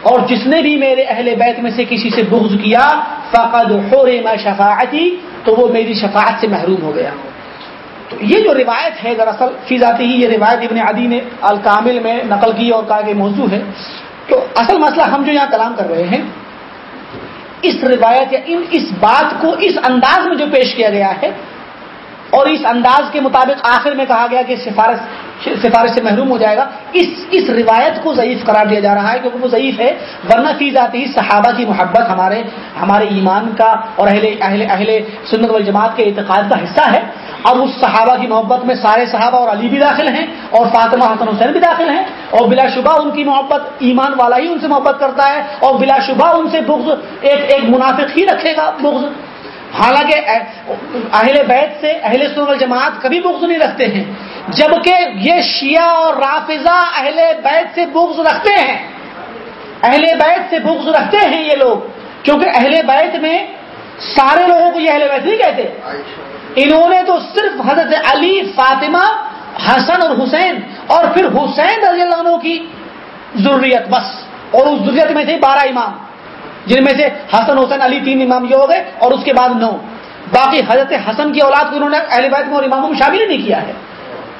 اور جس نے بھی میرے اہل بیت میں سے کسی سے بغض کیا، فقد حرم شفاعتی، تو وہ میری شفاعت سے محروم ہو گیا۔ تو یہ جو روایت ہے دراصل فی ذاتی ہی، یہ روایت ابن عدی نے الکامل میں نقل کی اور کہا کہ موضوع ہے۔ تو اصل مسئلہ ہم جو یہاں کلام کر رہے ہیں اس روایت یا ان اس بات کو اس انداز میں جو پیش کیا گیا ہے اور اس انداز کے مطابق آخر میں کہا گیا کہ سفارش سفارش سے محروم ہو جائے گا۔ اس اس روایت کو ضعیف قرار دیا جا رہا ہے کیونکہ وہ ضعیف ہے۔ ورنہ فی ذاتی صحابہ کی محبت ہمارے ہمارے ایمان کا اور اہل اہل اہل سنت والجماعت کے اعتقاد کا حصہ ہے۔ اب اس صحابہ کی محبت میں سارے صحابہ اور علی بھی داخل ہیں اور فاطمہ حسن حسین بھی داخل ہیں۔ اور بلا شبہ ان کی محبت ایمان والا ہی ان سے محبت کرتا ہے۔ اور بلا شبہ ان سے بغض ایک ایک منافق ہی رکھے گا بغض۔ حالانکہ اہل بیت سے اہل سن جماعت کبھی بغض نہیں رکھتے ہیں۔ جبکہ یہ شیعہ اور رافضہ اہل بیت سے بغض رکھتے ہیں۔ اہل بیت سے بغض رکھتے ہیں یہ لوگ۔ کیونکہ اہل بیت میں سارے لوگوں کو یہ اہل بیت نہیں کہتے۔ انہوں نے تو صرف حضرت علی، فاطمہ، حسن اور حسین اور پھر حسین رضی اللہ عنہ کی ضروریت بس۔ اور اس ضروریت میں تھے بارہ امام، جن میں سے حسن، حسین، علی تین امام یہ ہو گئے اور اس کے بعد نو۔ باقی حضرت حسن کی اولاد کو انہوں نے اہل بیت میں اور اماموں میں شامل نہیں کیا ہے۔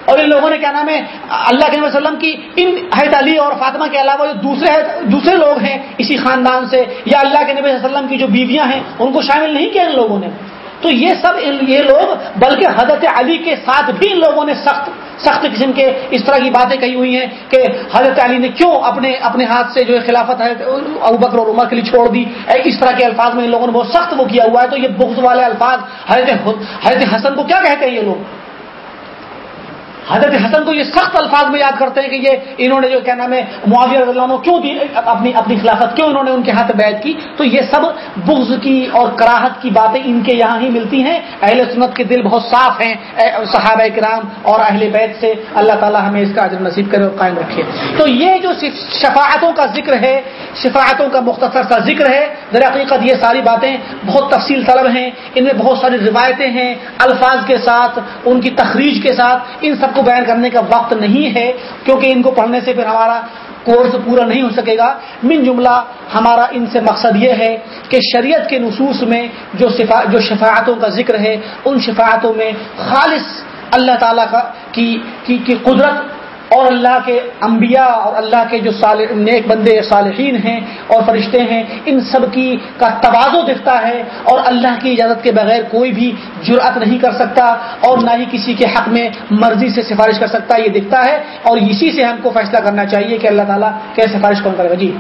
اور ان لوگوں نے کیا نام ہے، اللہ کے وسلم کی ان حید علی اور فاطمہ کے علاوہ جو دوسرے دوسرے لوگ ہیں اسی خاندان سے، یا اللہ کے نبی وسلم کی جو بیویاں ہیں، ان کو شامل نہیں کیا ان لوگوں نے۔ تو یہ سب یہ لوگ، بلکہ حضرت علی کے ساتھ بھی ان لوگوں نے سخت سخت قسم کے اس طرح کی باتیں کہی ہوئی ہیں کہ حضرت علی نے کیوں اپنے اپنے ہاتھ سے جو خلافت ہے بکر اور عمر کے لیے چھوڑ دی۔ اس طرح کے الفاظ میں ان لوگوں نے بہت سخت وہ کیا ہوا ہے۔ تو یہ بغض والے الفاظ حضرت حضرت حسن کو کیا کہتے ہیں یہ لوگ؟ حضرت حسن کو یہ سخت الفاظ میں یاد کرتے ہیں کہ یہ انہوں نے جو کیا نام ہے، معاویہ رضی اللہ عنہ کیوں دی، اپنی اپنی خلافت کیوں انہوں نے ان کے ہاتھ بیعت کی؟ تو یہ سب بغض کی اور کراہت کی باتیں ان کے یہاں ہی ملتی ہیں۔ اہل سنت کے دل بہت صاف ہیں صحابہ کرام اور اہل بیت سے۔ اللہ تعالیٰ ہمیں اس کا عجر نصیب کرے اور قائم رکھے۔ تو یہ جو شفاعتوں کا ذکر ہے، شفاعتوں کا مختصر سا ذکر ہے، در حقیقت یہ ساری باتیں بہت تفصیل طلب ہیں۔ ان میں بہت ساری روایتیں ہیں، الفاظ کے ساتھ، ان کی تخریج کے ساتھ، ان سب کو بیان کرنے کا وقت نہیں ہے کیونکہ ان کو پڑھنے سے پھر ہمارا کورس پورا نہیں ہو سکے گا۔ من جملہ ہمارا ان سے مقصد یہ ہے کہ شریعت کے نصوص میں جو جو شفاعتوں کا ذکر ہے ان شفاعتوں میں خالص اللہ تعالیٰ کا کی, کی, کی قدرت اور اللہ کے انبیاء اور اللہ کے جو صالح نیک بندے صالحین ہیں اور فرشتے ہیں ان سب کی کا توازو دکھتا ہے اور اللہ کی اجازت کے بغیر کوئی بھی جرأت نہیں کر سکتا اور نہ ہی کسی کے حق میں مرضی سے سفارش کر سکتا یہ دکھتا ہے اور اسی سے ہم کو فیصلہ کرنا چاہیے کہ اللہ تعالیٰ کیا سفارش کون کرے گا۔ جی۔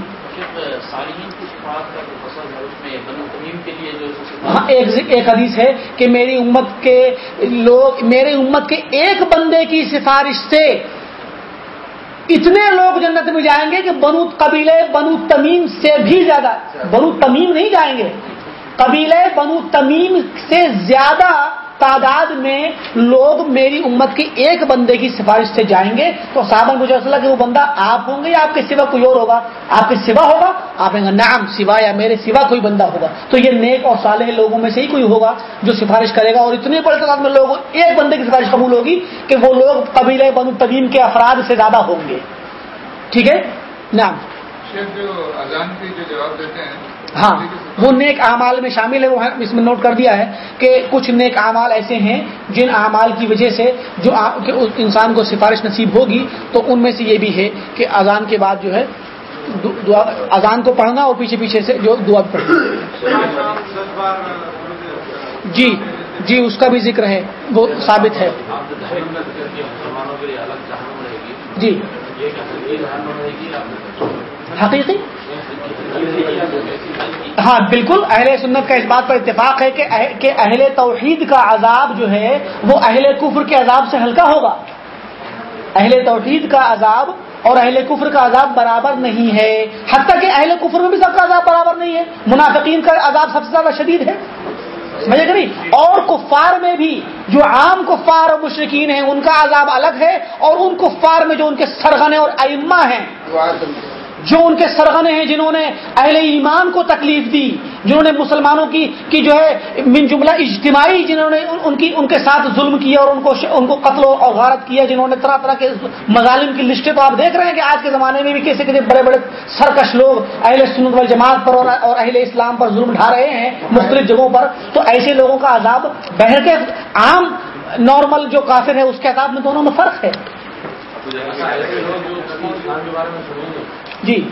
ہاں ایک حدیث ہے کہ میری امت کے لوگ میرے امت کے ایک بندے کی سفارش سے اتنے لوگ جنت میں جائیں گے کہ بنو قبیلے بنو تمیم سے بھی زیادہ بنو تمیم نہیں جائیں گے۔ قبیلے بنو تمیم سے زیادہ تعداد میں لوگ میری امت کے ایک بندے کی سفارش سے جائیں گے تو صاحب مجھے اصل کہ وہ بندہ آپ ہوں گے یا آپ کے سوا کوئی اور ہوگا؟ آپ کے سوا ہوگا؟ آپ گے نام سوا یا میرے سوا کوئی بندہ ہوگا۔ تو یہ نیک اور صالح لوگوں میں سے ہی کوئی ہوگا جو سفارش کرے گا اور اتنے بڑے تعداد میں لوگ ایک بندے کی سفارش قبول ہوگی کہ وہ لوگ قبیلے بنو تدیم کے افراد سے زیادہ ہوں گے۔ ٹھیک ہے؟ نام دیتے ہیں ہاں وہ نیک اعمال میں شامل ہے، وہ اس میں نوٹ کر دیا ہے کہ کچھ نیک اعمال ایسے ہیں جن اعمال کی وجہ سے جو انسان کو سفارش نصیب ہوگی، تو ان میں سے یہ بھی ہے کہ اذان کے بعد جو ہے اذان کو پڑھنا اور پیچھے پیچھے سے جو دعا پڑھنا۔ جی جی اس کا بھی ذکر ہے، وہ ثابت ہے۔ جی۔ حقیقی؟ ہاں بالکل، اہل سنت کا اس بات پر اتفاق ہے کہ اہل توحید کا عذاب جو ہے، وہ اہل کفر کے عذاب سے ہلکا ہوگا۔ اہل توحید کا عذاب اور اہل کفر کا عذاب برابر نہیں ہے۔ حتیٰ کہ اہل کفر میں بھی سب کا عذاب برابر نہیں ہے۔ منافقین کا عذاب سب سے زیادہ شدید ہے۔ سمجھے کہ نہیں؟ اور کفار میں بھی جو عام کفار اور مشرقین ہیں، ان کا عذاب الگ ہے اور ان کفار میں جو ان کے سرغنے اور ائمہ ہیں۔ جو ان کے سرغنے ہیں جنہوں نے اہل ایمان کو تکلیف دی، جنہوں نے مسلمانوں کی کی جو ہے من جملہ اجتماعی، جنہوں نے ان کی، ان کے ساتھ ظلم کیا اور ان کو ان کو قتل و غارت کیا، جنہوں نے طرح طرح کے مظالم کی لسٹیں تو آپ دیکھ رہے ہیں کہ آج کے زمانے میں بھی کیسے کیسے بڑے بڑے سرکش لوگ اہل سنت وال جماعت پر اور اہل اسلام پر ظلم ڈھا رہے ہیں مختلف جگہوں پر، تو ایسے لوگوں کا عذاب بہر کے عام نارمل جو کافر ہے، اس کے عذاب میں دونوں میں فرق ہے۔ جی۔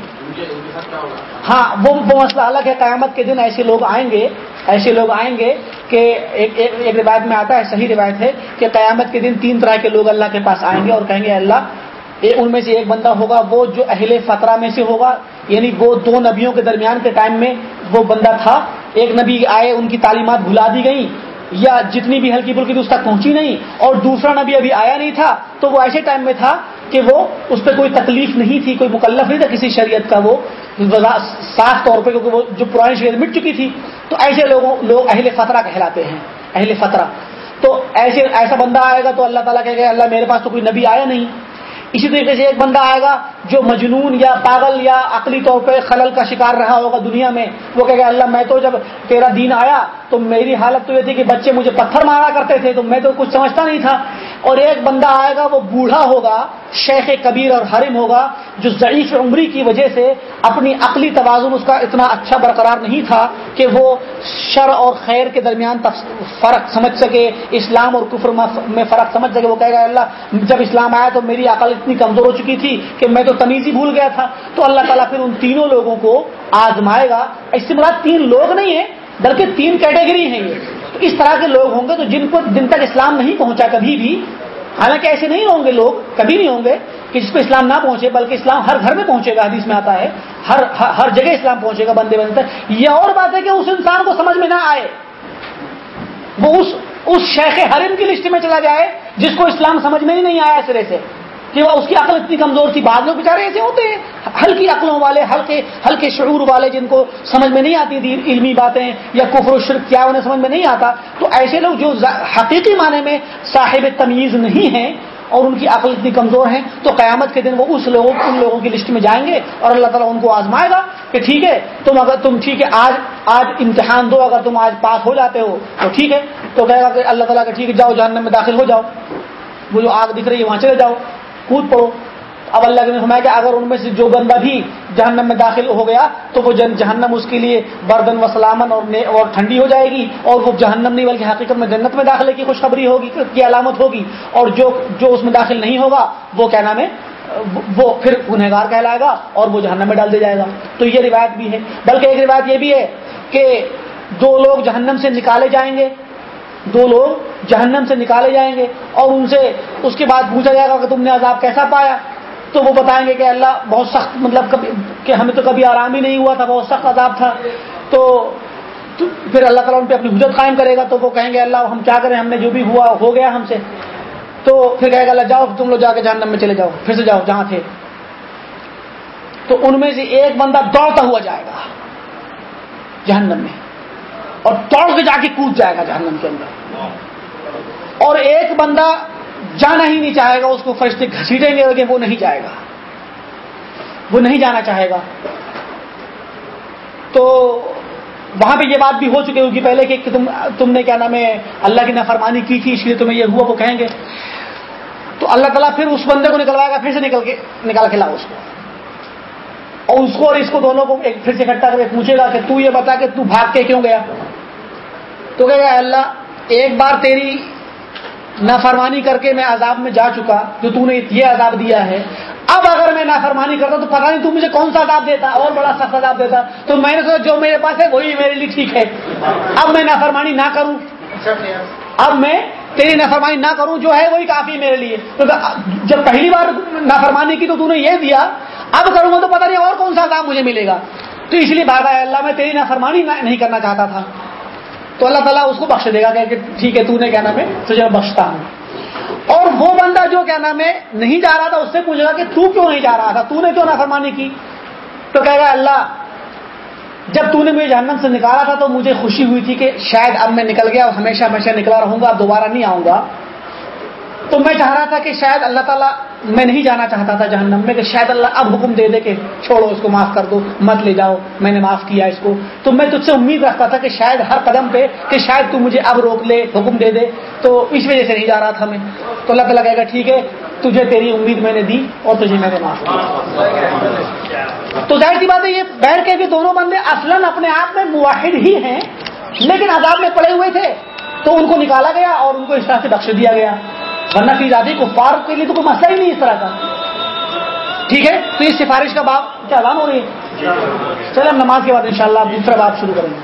ہاں وہ مسئلہ الگ ہے۔ قیامت کے دن ایسے لوگ آئیں گے ایسے لوگ آئیں گے کہ ایک ایک, روایت میں آتا ہے صحیح روایت ہے کہ قیامت کے دن تین طرح کے لوگ اللہ کے پاس آئیں گے اور کہیں گے اللہ ان میں سے ایک بندہ ہوگا وہ جو اہل فترہ میں سے ہوگا یعنی وہ دو نبیوں کے درمیان کے ٹائم میں وہ بندہ تھا۔ ایک نبی آئے ان کی تعلیمات بھلا دی گئی یا جتنی بھی ہلکی پھلکی تھی اس تک پہنچی نہیں اور دوسرا نبی ابھی آیا نہیں تھا تو وہ ایسے ٹائم میں تھا کہ وہ اس پہ کوئی تکلیف نہیں تھی، کوئی مکلف نہیں تھا کسی شریعت کا، وہ صاف طور پہ، کیونکہ وہ جو پرانی شریعت مٹ چکی تھی۔ تو ایسے لوگوں، لوگ اہل فترہ کہلاتے ہیں، اہل فترہ تو ایسے، ایسا بندہ آئے گا تو اللہ تعالیٰ کہے گا، اللہ میرے پاس تو کوئی نبی آیا نہیں۔ اسی طریقے سے ایک بندہ آئے گا جو مجنون یا پاگل یا عقلی طور پہ خلل کا شکار رہا ہوگا دنیا میں، وہ کہے گا، اللہ، میں تو جب تیرا دین آیا تو میری حالت تو یہ تھی کہ بچے مجھے پتھر مارا کرتے تھے، تو میں تو کچھ سمجھتا نہیں تھا۔ اور ایک بندہ آئے گا، وہ بوڑھا ہوگا، شیخ کبیر اور حرم ہوگا، جو ضعیف عمری کی وجہ سے اپنی عقلی توازن اس کا اتنا اچھا برقرار نہیں تھا کہ وہ شر اور خیر کے درمیان فرق سمجھ سکے، اسلام اور کفر میں فرق سمجھ سکے۔ وہ کہے گا، اللہ، جب اسلام آیا تو میری عقل اتنی کمزور ہو چکی تھی کہ میں تو تمیزی بھول گیا تھا۔ تو اللہ تعالیٰ پھر ان تینوں لوگوں کو آزمائے گا۔ اس سے مراد تین لوگ نہیں ہیں، بلکہ تین کیٹیگری ہیں یہ۔ تو اس طرح کے لوگ ہوں گے تو جن کو جن تک اسلام نہیں پہنچا کبھی بھی، حالانکہ ایسے نہیں ہوں گے لوگ، کبھی نہیں ہوں گے کہ جس کو اسلام نہ پہنچے، بلکہ اسلام ہر گھر میں پہنچے گا، حدیث میں آتا ہے۔ ہر ہر جگہ اسلام پہنچے گا بندے بندے یہ اور بات ہے کہ اس انسان کو سمجھ میں نہ آئے۔ وہ اس اس شیخ حرم کی لسٹ میں چلا جائے، جس کو اسلام سمجھ میں ہی نہیں آیا سرے سے۔ کہ اس کی عقل اتنی کمزور تھی، بعض لوگ بیچارے ایسے ہوتے ہیں۔ ہلکی عقلوں والے، ہلکے ہلکے شعور والے جن کو سمجھ میں نہیں آتی تھی، علمی باتیں یا کفر و شرک کیا انہیں سمجھ میں نہیں آتا۔ تو ایسے لوگ جو حقیقی معنی میں صاحب تمیز نہیں ہیں اور ان کی عقل اتنی کمزور ہیں، تو قیامت کے دن وہ اس لوگوں ان لوگوں کی لسٹ میں جائیں گے اور اللہ تعالیٰ ان کو آزمائے گا کہ ٹھیک ہے، تم اگر تم ٹھیک ہے، آج آج امتحان دو، اگر تم آج پاس ہو جاتے ہو تو ٹھیک ہے۔ تو کہے گا کہ اللہ تعالیٰ کا ٹھیک ہے، جاؤ جہنم میں داخل ہو جاؤ۔ وہ جو آگ دکھ رہی ہے، وہاں چلے جاؤ۔ کود پڑو اب اللہ نے فرمایا کہ اگر ان میں سے جو بندہ بھی جہنم میں داخل ہو گیا تو وہ جہنم اس کے لیے بردن و سلامن اور اور ٹھنڈی ہو جائے گی اور وہ جہنم نہیں بلکہ حقیقت میں جنت میں داخلے کی خوشخبری ہوگی، کی علامت ہوگی اور جو جو اس میں داخل نہیں ہوگا وہ کیا نام ہے؟ وہ پھر گنہگار کہلائے گا اور وہ جہنم میں ڈال دیا جائے گا۔ تو یہ روایت بھی ہے۔ بلکہ ایک روایت یہ بھی ہے کہ دو لوگ جہنم سے نکالے جائیں گے دو لوگ جہنم سے نکالے جائیں گے اور ان سے اس کے بعد پوچھا جائے گا کہ تم نے عذاب کیسا پایا، تو وہ بتائیں گے کہ اللہ بہت سخت مطلب کبھی کہ ہمیں تو کبھی آرام ہی نہیں ہوا تھا، بہت سخت عذاب تھا۔ تو پھر اللہ تعالیٰ ان پہ اپنی حجت قائم کرے گا، تو وہ کہیں گے، اللہ ہم کیا کریں، ہم نے جو بھی ہوا ہو گیا ہم سے۔ تو پھر کہے گا، اللہ جاؤ، تم لوگ جا کے جہنم میں چلے جاؤ، پھر سے جاؤ جہاں تھے۔ تو ان میں سے ایک بندہ دوڑتا ہوا جائے گا جہنم میں، اور دوڑ کے جا کے کود جائے گا جہنم کے اندر۔ اور ایک بندہ جانا ہی نہیں چاہے گا، اس کو فرشتے گھسیٹیں گے لیکن وہ نہیں جائے گا۔ وہ نہیں جانا چاہے گا۔ تو وہاں پہ یہ بات بھی ہو چکی ہوگی پہلے کہ تم تم نے کیا نام ہے، اللہ کی نافرمانی کی تھی، اس لیے تمہیں یہ ہوا وہ کہیں گے۔ تو اللہ تعالیٰ پھر اس بندے کو نکلوائے گا، پھر سے نکل کے، نکال کے لاؤ اس کو۔ اور اس کو اور اس کو دونوں کو ایک پھر سے اکٹھا کر کے پوچھے گا کہ تو یہ بتا کہ تو بھاگ کے کیوں گیا؟ تو کہے گا اللہ ایک بار تیری نافرمانی کر کے میں عذاب میں جا چکا جو تو نے یہ عذاب دیا ہے۔ اب اگر میں نافرمانی کرتا تو پتا نہیں تو مجھے کون سا عذاب دیتا، اور بڑا سخت عذاب دیتا۔ تو میں نے سوچا جو میرے پاس ہے وہی میرے لیے ٹھیک ہے۔ اب میں نافرمانی نہ کروں۔ اب میں تیری نافرمانی نہ کروں جو ہے وہی کافی میرے لیے۔ جب پہلی بار نافرمانی کی تو تو نے یہ دیا، اب کروں گا تو پتا نہیں اور کون سا عذاب مجھے ملے گا۔ تو اس لیے بات اللہ، میں تیری نافرمانی نہیں کرنا چاہتا تھا۔ تو اللہ تعالیٰ اس کو بخش دے گا کہ ٹھیک ہے، تو نے کیا نام ہے؟ تجھے بخشتا ہوں۔ اور وہ بندہ جو کیا نام ہے، نہیں جا رہا تھا، اس سے پوچھے گا کہ تو کیوں نہیں جا رہا تھا؟ تو نے کیوں نافرمانی کی؟ تو کہے گا، اللہ، جب تو نے مجھے جہنم سے نکالا تھا تو مجھے خوشی ہوئی تھی کہ شاید اب میں نکل گیا اور ہمیشہ ہمیشہ نکلا رہوں گا اب دوبارہ نہیں آؤں گا۔ تو میں چاہ رہا تھا کہ شاید اللہ تعالیٰ میں نہیں جانا چاہتا تھا جہنم میں کہ شاید اللہ اب حکم دے دے کہ چھوڑو اس کو، معاف کر دو، مت لے جاؤ، میں نے معاف کیا اس کو۔ تو میں تجھ سے امید رکھتا تھا کہ شاید ہر قدم پہ کہ شاید تو مجھے اب روک لے، حکم دے دے۔ تو اس وجہ سے نہیں جا رہا تھا میں۔ تو اللہ تعالیٰ کہے گا، ٹھیک ہے، تجھے تیری امید میں نے دی اور تجھے میں نے معاف کیا۔ تو ظاہر سی بات ہے، یہ بیٹھ کے بھی دونوں بندے اصلاً اپنے آپ میں مواحد ہی ہیں، لیکن عذاب میں پڑے ہوئے تھے۔ تو ان کو نکالا گیا اور ان کو اس طرح سے بخش دیا گیا۔ ورنہ کی آزادی کو فار کے لیے تو کوئی مسئلہ ہی نہیں اس طرح کا۔ ٹھیک ہے؟ تو اس سفارش کا باب کیا اعلان ہو رہی ہے؟ چلے ہم نماز کے بعد انشاءاللہ شاء دوسرا باب شروع کریں گے۔